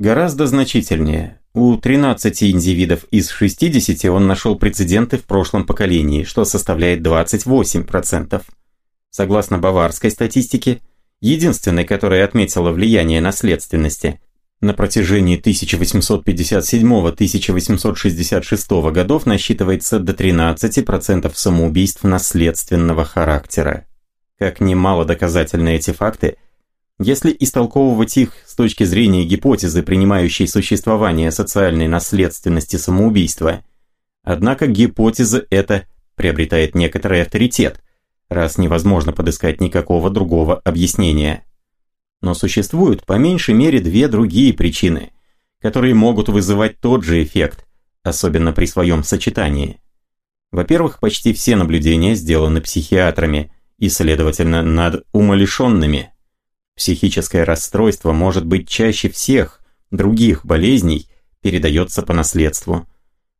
гораздо значительнее. У 13 индивидов из 60 он нашел прецеденты в прошлом поколении, что составляет 28%. Согласно баварской статистике, единственной, которая отметила влияние наследственности – на протяжении 1867-1866 годов насчитывается до 13% самоубийств наследственного характера. Как немало доказательны эти факты, если истолковывать их с точки зрения гипотезы, принимающей существование социальной наследственности самоубийства, однако гипотеза эта приобретает некоторый авторитет, раз невозможно подыскать никакого другого объяснения. Но существуют по меньшей мере две другие причины, которые могут вызывать тот же эффект, особенно при своем сочетании. Во-первых, почти все наблюдения сделаны психиатрами и, следовательно, над умалишенными. Психическое расстройство может быть чаще всех других болезней, передается по наследству.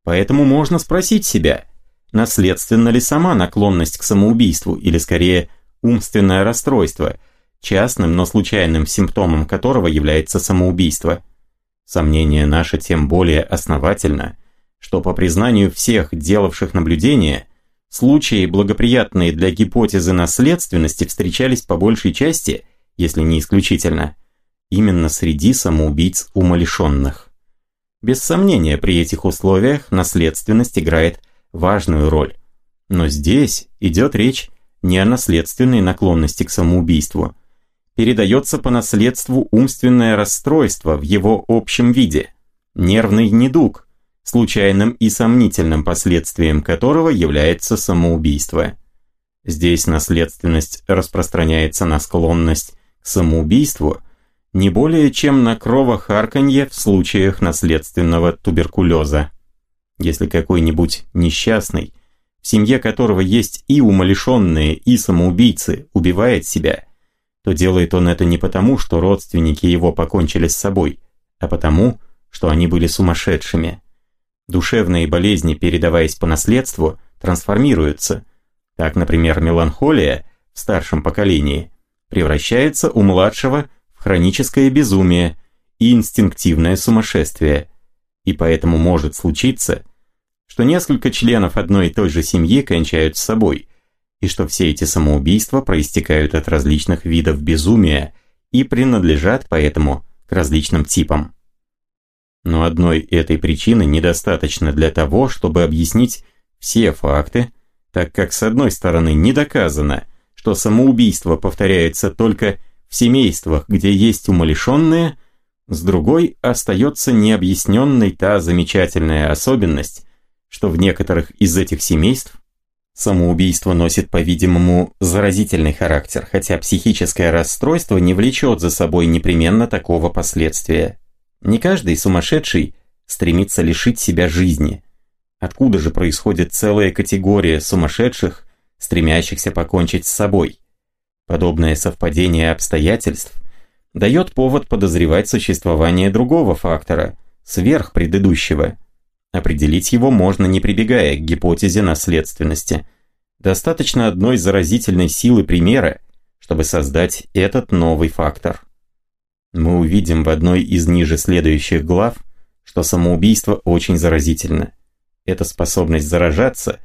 Поэтому можно спросить себя, наследственна ли сама наклонность к самоубийству или скорее умственное расстройство – частным, но случайным симптомом которого является самоубийство. Сомнение наше тем более основательно, что по признанию всех делавших наблюдения, случаи, благоприятные для гипотезы наследственности, встречались по большей части, если не исключительно, именно среди самоубийц умалишенных. Без сомнения, при этих условиях наследственность играет важную роль. Но здесь идет речь не о наследственной наклонности к самоубийству, передается по наследству умственное расстройство в его общем виде, нервный недуг, случайным и сомнительным последствием которого является самоубийство. Здесь наследственность распространяется на склонность самоубийству не более чем на кровохарканье в случаях наследственного туберкулеза. Если какой-нибудь несчастный, в семье которого есть и умалишенные, и самоубийцы, убивает себя – то делает он это не потому, что родственники его покончили с собой, а потому, что они были сумасшедшими. Душевные болезни, передаваясь по наследству, трансформируются. Так, например, меланхолия в старшем поколении превращается у младшего в хроническое безумие и инстинктивное сумасшествие. И поэтому может случиться, что несколько членов одной и той же семьи кончают с собой, и что все эти самоубийства проистекают от различных видов безумия и принадлежат поэтому к различным типам. Но одной этой причины недостаточно для того, чтобы объяснить все факты, так как с одной стороны не доказано, что самоубийство повторяется только в семействах, где есть умалишенные, с другой остается необъясненной та замечательная особенность, что в некоторых из этих семейств самоубийство носит, по-видимому, заразительный характер, хотя психическое расстройство не влечет за собой непременно такого последствия. Не каждый сумасшедший стремится лишить себя жизни. Откуда же происходит целая категория сумасшедших, стремящихся покончить с собой? Подобное совпадение обстоятельств дает повод подозревать существование другого фактора, сверх предыдущего. Определить его можно не прибегая к гипотезе наследственности. Достаточно одной заразительной силы примера, чтобы создать этот новый фактор. Мы увидим в одной из ниже следующих глав, что самоубийство очень заразительно. Эта способность заражаться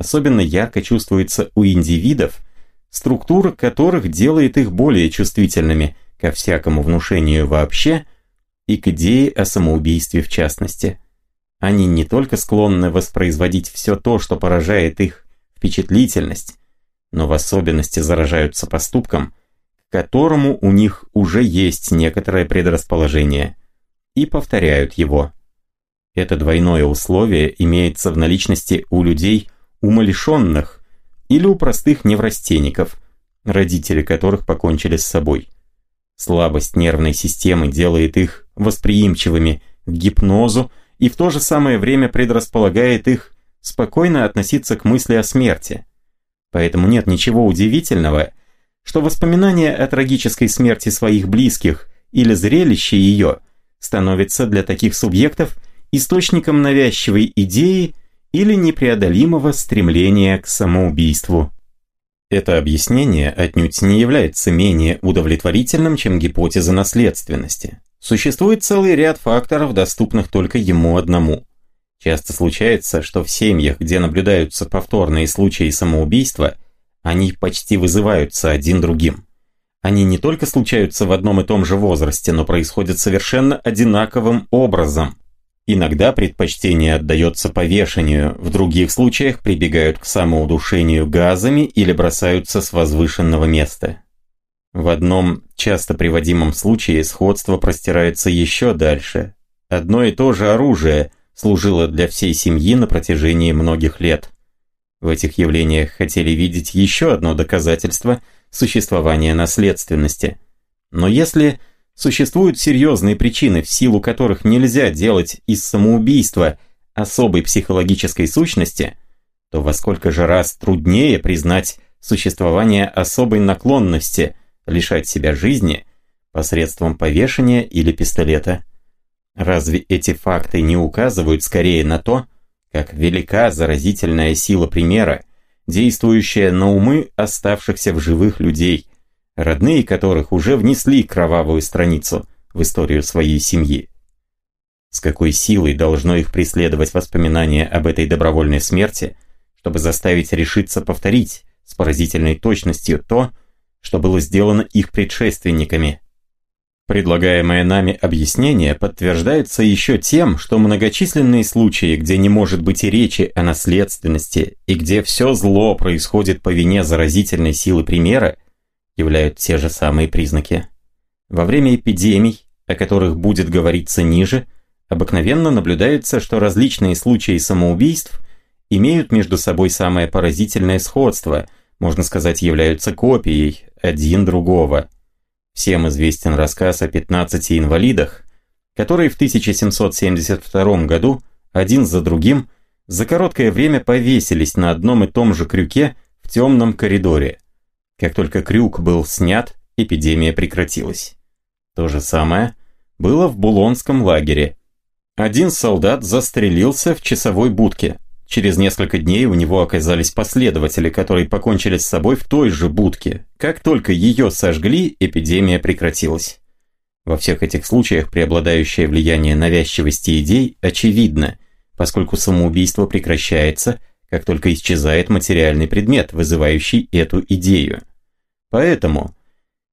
особенно ярко чувствуется у индивидов, структура которых делает их более чувствительными ко всякому внушению вообще и к идее о самоубийстве в частности. Они не только склонны воспроизводить все то, что поражает их впечатлительность, но в особенности заражаются поступком, к которому у них уже есть некоторое предрасположение, и повторяют его. Это двойное условие имеется в наличности у людей умалишенных, или у простых неврастенников, родители которых покончили с собой. Слабость нервной системы делает их восприимчивыми к гипнозу и в то же самое время предрасполагает их спокойно относиться к мысли о смерти. Поэтому нет ничего удивительного, что воспоминания о трагической смерти своих близких или зрелище ее становится для таких субъектов источником навязчивой идеи или непреодолимого стремления к самоубийству. Это объяснение отнюдь не является менее удовлетворительным, чем гипотеза наследственности. Существует целый ряд факторов, доступных только ему одному. Часто случается, что в семьях, где наблюдаются повторные случаи самоубийства, они почти вызываются один другим. Они не только случаются в одном и том же возрасте, но происходят совершенно одинаковым образом. Иногда предпочтение отдается повешению, в других случаях прибегают к самоудушению газами или бросаются с возвышенного места. В одном часто приводимом случае сходство простирается еще дальше. Одно и то же оружие служило для всей семьи на протяжении многих лет. В этих явлениях хотели видеть еще одно доказательство существования наследственности. Но если Существуют серьезные причины, в силу которых нельзя делать из самоубийства особой психологической сущности, то во сколько же раз труднее признать существование особой наклонности лишать себя жизни посредством повешения или пистолета. Разве эти факты не указывают скорее на то, как велика заразительная сила примера, действующая на умы оставшихся в живых людей, родные которых уже внесли кровавую страницу в историю своей семьи. С какой силой должно их преследовать воспоминание об этой добровольной смерти, чтобы заставить решиться повторить с поразительной точностью то, что было сделано их предшественниками. Предлагаемое нами объяснение подтверждается еще тем, что многочисленные случаи, где не может быть и речи о наследственности, и где все зло происходит по вине заразительной силы примера, являют те же самые признаки. Во время эпидемий, о которых будет говориться ниже, обыкновенно наблюдается, что различные случаи самоубийств имеют между собой самое поразительное сходство, можно сказать, являются копией один другого. Всем известен рассказ о 15 инвалидах, которые в 1772 году один за другим за короткое время повесились на одном и том же крюке в темном коридоре. Как только крюк был снят, эпидемия прекратилась. То же самое было в Булонском лагере. Один солдат застрелился в часовой будке. Через несколько дней у него оказались последователи, которые покончили с собой в той же будке. Как только ее сожгли, эпидемия прекратилась. Во всех этих случаях преобладающее влияние навязчивости идей очевидно, поскольку самоубийство прекращается, как только исчезает материальный предмет, вызывающий эту идею. Поэтому,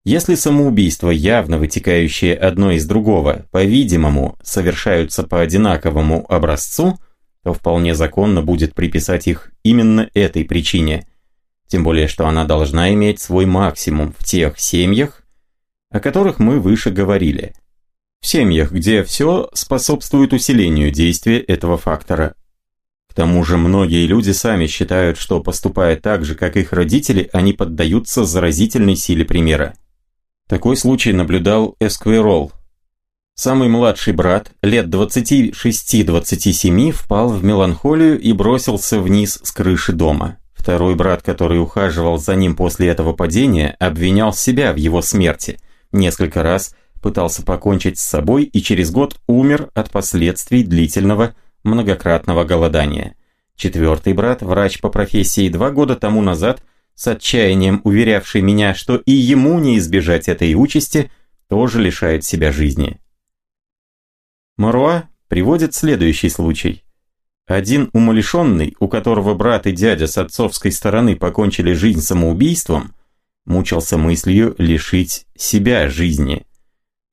если самоубийства, явно вытекающие одно из другого, по-видимому, совершаются по одинаковому образцу, то вполне законно будет приписать их именно этой причине, тем более что она должна иметь свой максимум в тех семьях, о которых мы выше говорили. В семьях, где все способствует усилению действия этого фактора. Тому же многие люди сами считают, что поступая так же, как их родители, они поддаются заразительной силе примера. Такой случай наблюдал Эсквирол. Самый младший брат, лет 26-27, впал в меланхолию и бросился вниз с крыши дома. Второй брат, который ухаживал за ним после этого падения, обвинял себя в его смерти. Несколько раз пытался покончить с собой и через год умер от последствий длительного многократного голодания. Четвертый брат, врач по профессии, два года тому назад, с отчаянием уверявший меня, что и ему не избежать этой участи, тоже лишает себя жизни. Маруа приводит следующий случай. Один умалишенный, у которого брат и дядя с отцовской стороны покончили жизнь самоубийством, мучился мыслью лишить себя жизни.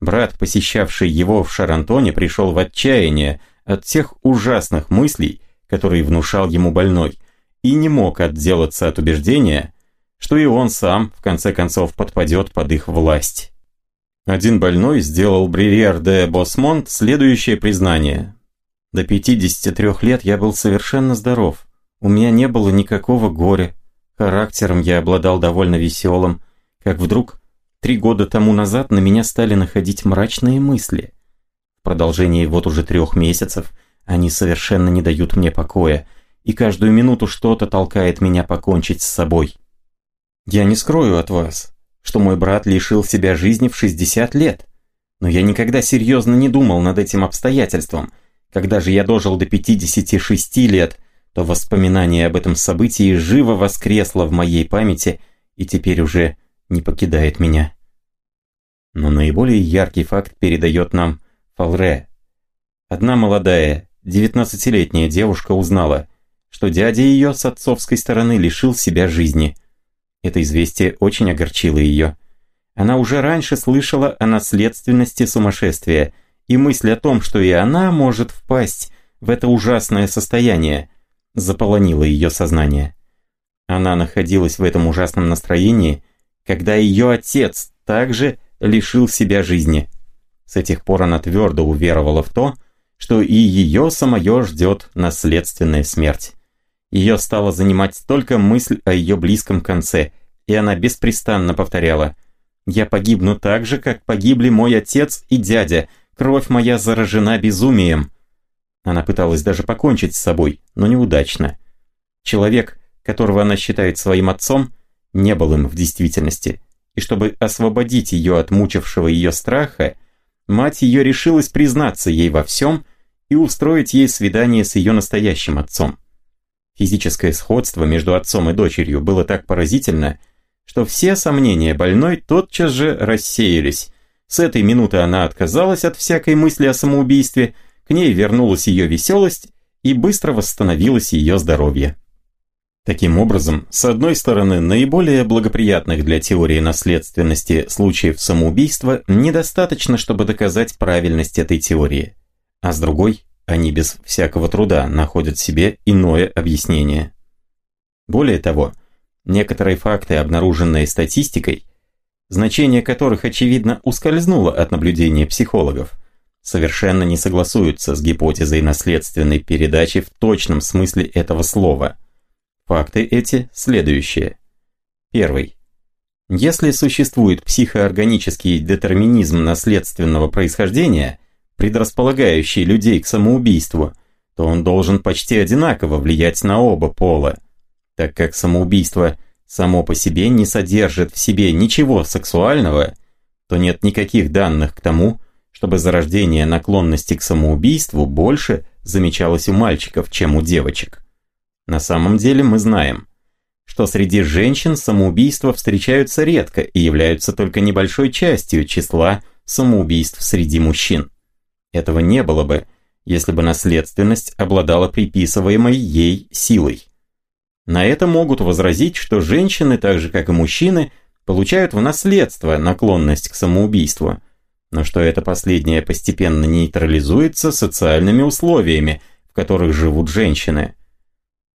Брат, посещавший его в Шарантоне, пришел в отчаяние от тех ужасных мыслей, которые внушал ему больной, и не мог отделаться от убеждения, что и он сам, в конце концов, подпадет под их власть. Один больной сделал Бревьер де Босмонт следующее признание. До 53 лет я был совершенно здоров. У меня не было никакого горя. Характером я обладал довольно веселым. Как вдруг, три года тому назад на меня стали находить мрачные мысли. Продолжении вот уже трех месяцев они совершенно не дают мне покоя, и каждую минуту что-то толкает меня покончить с собой. Я не скрою от вас, что мой брат лишил себя жизни в 60 лет. Но я никогда серьезно не думал над этим обстоятельством. Когда же я дожил до 56 лет, то воспоминание об этом событии живо воскресло в моей памяти и теперь уже не покидает меня. Но наиболее яркий факт передает нам Фалре. Одна молодая, 19-летняя девушка узнала, что дядя ее с отцовской стороны лишил себя жизни. Это известие очень огорчило ее. Она уже раньше слышала о наследственности сумасшествия, и мысль о том, что и она может впасть в это ужасное состояние – заполонило ее сознание. Она находилась в этом ужасном настроении, когда ее отец также лишил себя жизни. С этих пор она твердо уверовала в то, что и ее самое ждет наследственная смерть. Ее стала занимать только мысль о ее близком конце, и она беспрестанно повторяла «Я погибну так же, как погибли мой отец и дядя, кровь моя заражена безумием». Она пыталась даже покончить с собой, но неудачно. Человек, которого она считает своим отцом, не был им в действительности. И чтобы освободить ее от мучившего ее страха, мать ее решилась признаться ей во всем и устроить ей свидание с ее настоящим отцом. Физическое сходство между отцом и дочерью было так поразительно, что все сомнения больной тотчас же рассеялись. С этой минуты она отказалась от всякой мысли о самоубийстве – к ней вернулась ее веселость и быстро восстановилось ее здоровье. Таким образом, с одной стороны, наиболее благоприятных для теории наследственности случаев самоубийства недостаточно, чтобы доказать правильность этой теории, а с другой, они без всякого труда находят себе иное объяснение. Более того, некоторые факты, обнаруженные статистикой, значение которых, очевидно, ускользнуло от наблюдения психологов – совершенно не согласуются с гипотезой наследственной передачи в точном смысле этого слова. Факты эти следующие. Первый. Если существует психоорганический детерминизм наследственного происхождения, предрасполагающий людей к самоубийству, то он должен почти одинаково влиять на оба пола, так как самоубийство само по себе не содержит в себе ничего сексуального, то нет никаких данных к тому, чтобы зарождение наклонности к самоубийству больше замечалось у мальчиков, чем у девочек. На самом деле мы знаем, что среди женщин самоубийства встречаются редко и являются только небольшой частью числа самоубийств среди мужчин. Этого не было бы, если бы наследственность обладала приписываемой ей силой. На это могут возразить, что женщины, так же как и мужчины, получают в наследство наклонность к самоубийству – но что это последнее постепенно нейтрализуется социальными условиями, в которых живут женщины.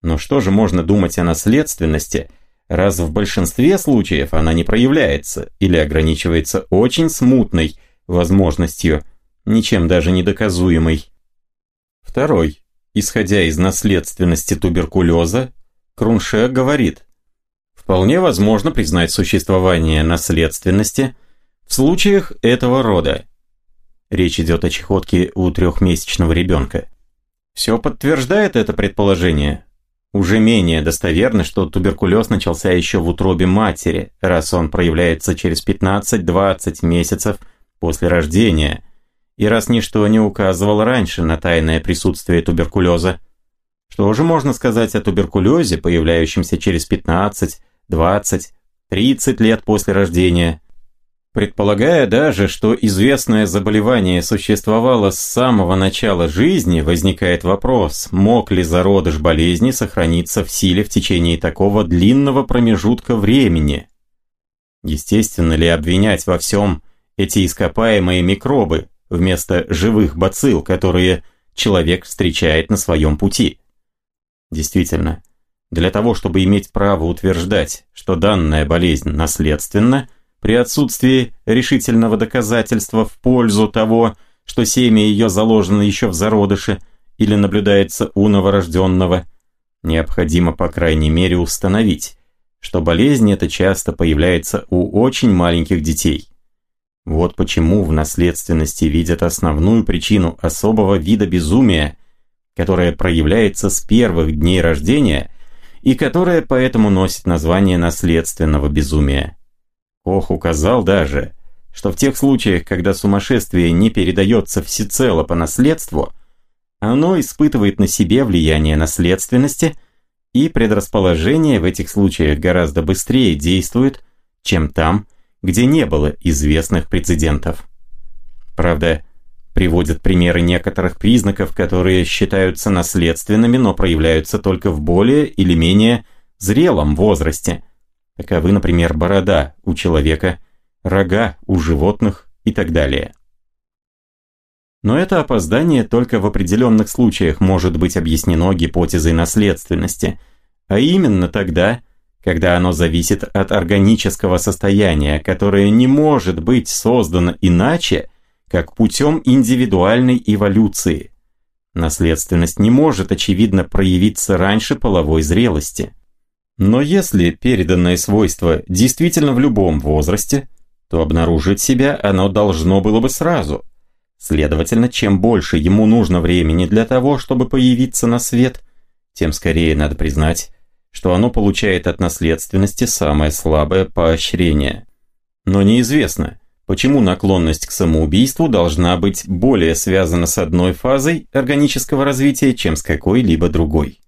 Но что же можно думать о наследственности, раз в большинстве случаев она не проявляется или ограничивается очень смутной возможностью, ничем даже не доказуемой. Второй. Исходя из наследственности туберкулеза, Крунше говорит, вполне возможно признать существование наследственности в случаях этого рода. Речь идет о чехотке у трехмесячного ребенка. Все подтверждает это предположение. Уже менее достоверно, что туберкулез начался еще в утробе матери, раз он проявляется через 15-20 месяцев после рождения, и раз ничто не указывало раньше на тайное присутствие туберкулеза. Что же можно сказать о туберкулезе, появляющемся через 15, 20, 30 лет после рождения? Предполагая даже, что известное заболевание существовало с самого начала жизни, возникает вопрос, мог ли зародыш болезни сохраниться в силе в течение такого длинного промежутка времени? Естественно ли обвинять во всем эти ископаемые микробы вместо живых бацилл, которые человек встречает на своем пути? Действительно, для того, чтобы иметь право утверждать, что данная болезнь наследственна, при отсутствии решительного доказательства в пользу того, что семя ее заложено еще в зародыше или наблюдается у новорожденного, необходимо по крайней мере установить, что болезнь эта часто появляется у очень маленьких детей. Вот почему в наследственности видят основную причину особого вида безумия, которое проявляется с первых дней рождения и которое поэтому носит название наследственного безумия. Ох, указал даже, что в тех случаях, когда сумасшествие не передается всецело по наследству, оно испытывает на себе влияние наследственности, и предрасположение в этих случаях гораздо быстрее действует, чем там, где не было известных прецедентов. Правда, приводят примеры некоторых признаков, которые считаются наследственными, но проявляются только в более или менее зрелом возрасте – Таковы, например, борода у человека, рога у животных и так далее. Но это опоздание только в определенных случаях может быть объяснено гипотезой наследственности, а именно тогда, когда оно зависит от органического состояния, которое не может быть создано иначе, как путем индивидуальной эволюции. Наследственность не может, очевидно, проявиться раньше половой зрелости. Но если переданное свойство действительно в любом возрасте, то обнаружить себя оно должно было бы сразу. Следовательно, чем больше ему нужно времени для того, чтобы появиться на свет, тем скорее надо признать, что оно получает от наследственности самое слабое поощрение. Но неизвестно, почему наклонность к самоубийству должна быть более связана с одной фазой органического развития, чем с какой-либо другой.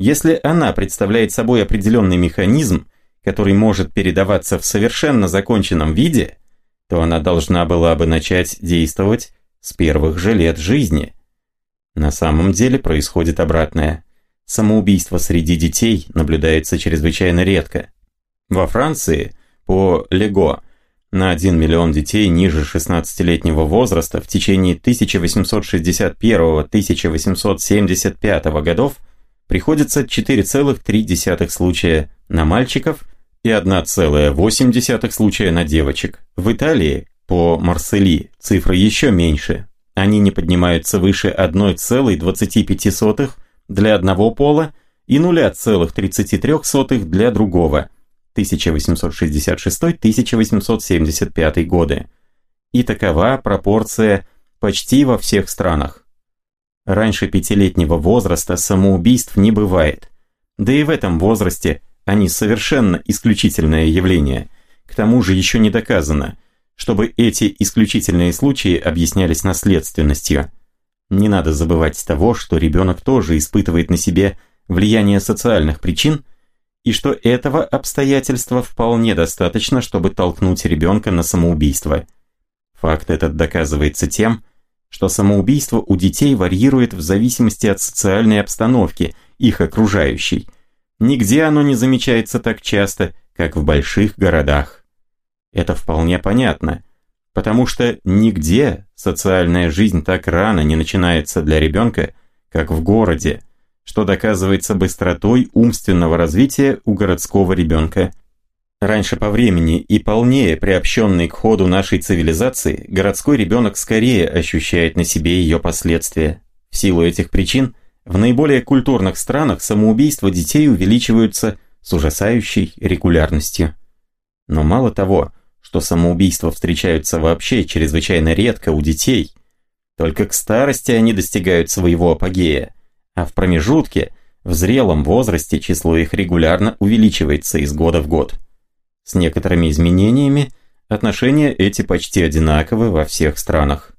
Если она представляет собой определенный механизм, который может передаваться в совершенно законченном виде, то она должна была бы начать действовать с первых же лет жизни. На самом деле происходит обратное. Самоубийство среди детей наблюдается чрезвычайно редко. Во Франции, по Лего, на 1 миллион детей ниже 16-летнего возраста в течение 1871-1875 годов – приходится 4,3 случая на мальчиков и 1,8 случая на девочек. В Италии, по Марсели, цифры еще меньше. Они не поднимаются выше 1,25 для одного пола и 0,33 для другого. 1866-1875 годы. И такова пропорция почти во всех странах. Раньше пятилетнего возраста самоубийств не бывает. Да и в этом возрасте они совершенно исключительное явление. К тому же еще не доказано, чтобы эти исключительные случаи объяснялись наследственностью. Не надо забывать того, что ребенок тоже испытывает на себе влияние социальных причин, и что этого обстоятельства вполне достаточно, чтобы толкнуть ребенка на самоубийство. Факт этот доказывается тем, что самоубийство у детей варьирует в зависимости от социальной обстановки, их окружающей. Нигде оно не замечается так часто, как в больших городах. Это вполне понятно, потому что нигде социальная жизнь так рано не начинается для ребенка, как в городе, что доказывается быстротой умственного развития у городского ребенка. Раньше по времени и полнее приобщенный к ходу нашей цивилизации, городской ребенок скорее ощущает на себе ее последствия. В силу этих причин, в наиболее культурных странах самоубийства детей увеличиваются с ужасающей регулярностью. Но мало того, что самоубийства встречаются вообще чрезвычайно редко у детей, только к старости они достигают своего апогея, а в промежутке, в зрелом возрасте число их регулярно увеличивается из года в год. С некоторыми изменениями отношения эти почти одинаковы во всех странах.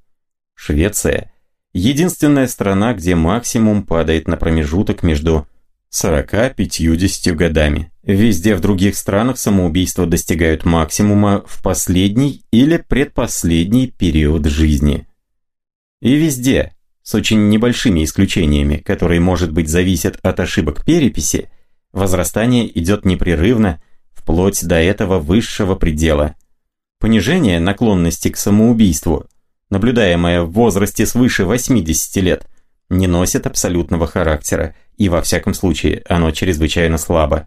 Швеция – единственная страна, где максимум падает на промежуток между 40-50 годами. Везде в других странах самоубийства достигают максимума в последний или предпоследний период жизни. И везде, с очень небольшими исключениями, которые, может быть, зависят от ошибок переписи, возрастание идет непрерывно, вплоть до этого высшего предела. Понижение наклонности к самоубийству, наблюдаемое в возрасте свыше 80 лет, не носит абсолютного характера, и во всяком случае оно чрезвычайно слабо.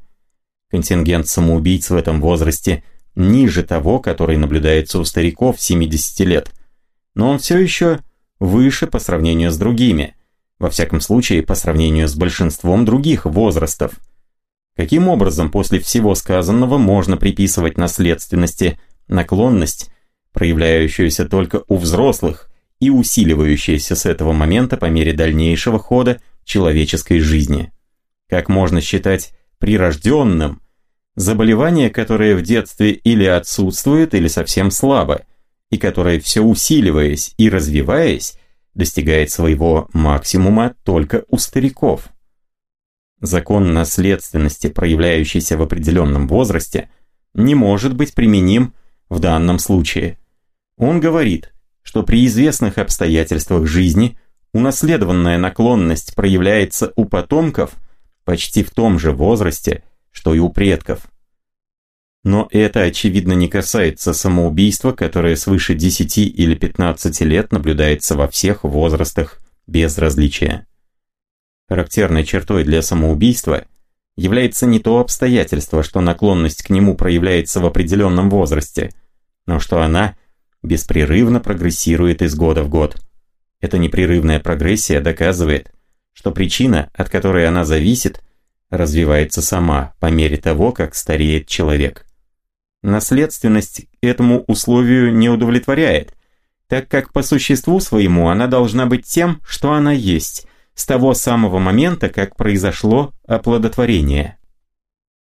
Контингент самоубийц в этом возрасте ниже того, который наблюдается у стариков 70 лет, но он все еще выше по сравнению с другими, во всяком случае по сравнению с большинством других возрастов. Каким образом после всего сказанного можно приписывать наследственности наклонность, проявляющуюся только у взрослых и усиливающаяся с этого момента по мере дальнейшего хода человеческой жизни? Как можно считать прирожденным заболевание, которое в детстве или отсутствует, или совсем слабо, и которое все усиливаясь и развиваясь, достигает своего максимума только у стариков. Закон наследственности, проявляющийся в определенном возрасте, не может быть применим в данном случае. Он говорит, что при известных обстоятельствах жизни унаследованная наклонность проявляется у потомков почти в том же возрасте, что и у предков. Но это очевидно не касается самоубийства, которое свыше 10 или 15 лет наблюдается во всех возрастах без различия. Характерной чертой для самоубийства является не то обстоятельство, что наклонность к нему проявляется в определенном возрасте, но что она беспрерывно прогрессирует из года в год. Эта непрерывная прогрессия доказывает, что причина, от которой она зависит, развивается сама по мере того, как стареет человек. Наследственность этому условию не удовлетворяет, так как по существу своему она должна быть тем, что она есть, с того самого момента, как произошло оплодотворение.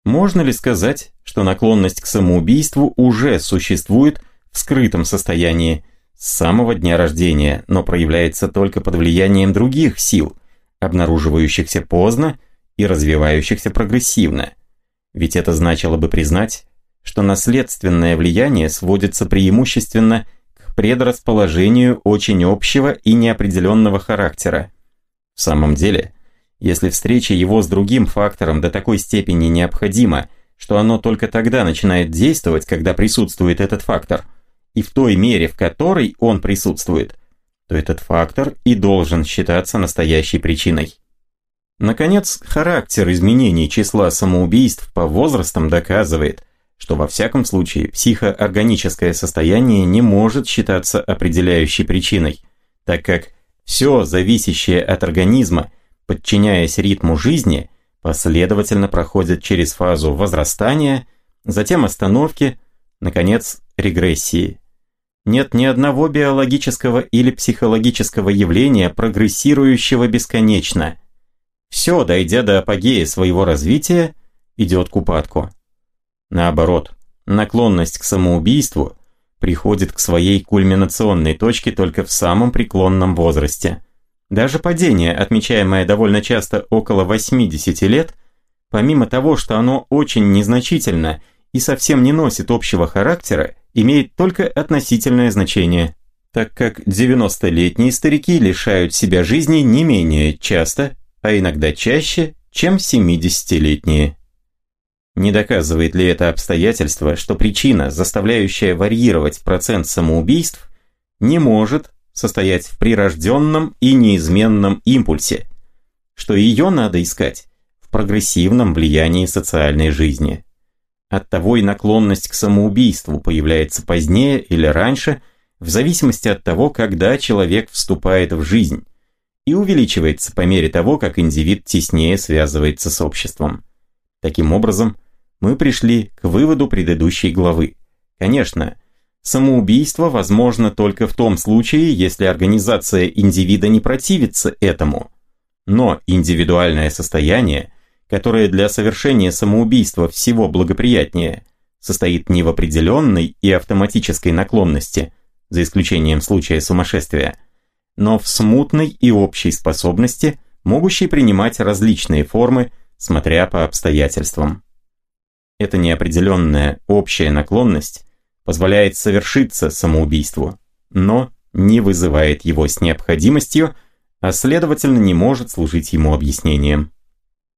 Можно ли сказать, что наклонность к самоубийству уже существует в скрытом состоянии с самого дня рождения, но проявляется только под влиянием других сил, обнаруживающихся поздно и развивающихся прогрессивно? Ведь это значило бы признать, что наследственное влияние сводится преимущественно к предрасположению очень общего и неопределенного характера. В самом деле, если встреча его с другим фактором до такой степени необходима, что оно только тогда начинает действовать, когда присутствует этот фактор, и в той мере, в которой он присутствует, то этот фактор и должен считаться настоящей причиной. Наконец, характер изменений числа самоубийств по возрастам доказывает, что во всяком случае психоорганическое состояние не может считаться определяющей причиной, так как все зависящее от организма, подчиняясь ритму жизни, последовательно проходит через фазу возрастания, затем остановки, наконец, регрессии. Нет ни одного биологического или психологического явления, прогрессирующего бесконечно. Все, дойдя до апогея своего развития, идет к упадку. Наоборот, наклонность к самоубийству приходит к своей кульминационной точке только в самом преклонном возрасте. Даже падение, отмечаемое довольно часто около 80 лет, помимо того, что оно очень незначительно и совсем не носит общего характера, имеет только относительное значение, так как 90-летние старики лишают себя жизни не менее часто, а иногда чаще, чем 70-летние. Не доказывает ли это обстоятельство, что причина, заставляющая варьировать процент самоубийств, не может состоять в прирожденном и неизменном импульсе, что ее надо искать в прогрессивном влиянии социальной жизни. Оттого и наклонность к самоубийству появляется позднее или раньше, в зависимости от того, когда человек вступает в жизнь, и увеличивается по мере того, как индивид теснее связывается с обществом. Таким образом, мы пришли к выводу предыдущей главы. Конечно, самоубийство возможно только в том случае, если организация индивида не противится этому. Но индивидуальное состояние, которое для совершения самоубийства всего благоприятнее, состоит не в определенной и автоматической наклонности, за исключением случая сумасшествия, но в смутной и общей способности, могущей принимать различные формы, смотря по обстоятельствам. Эта неопределенная общая наклонность позволяет совершиться самоубийству, но не вызывает его с необходимостью, а следовательно не может служить ему объяснением.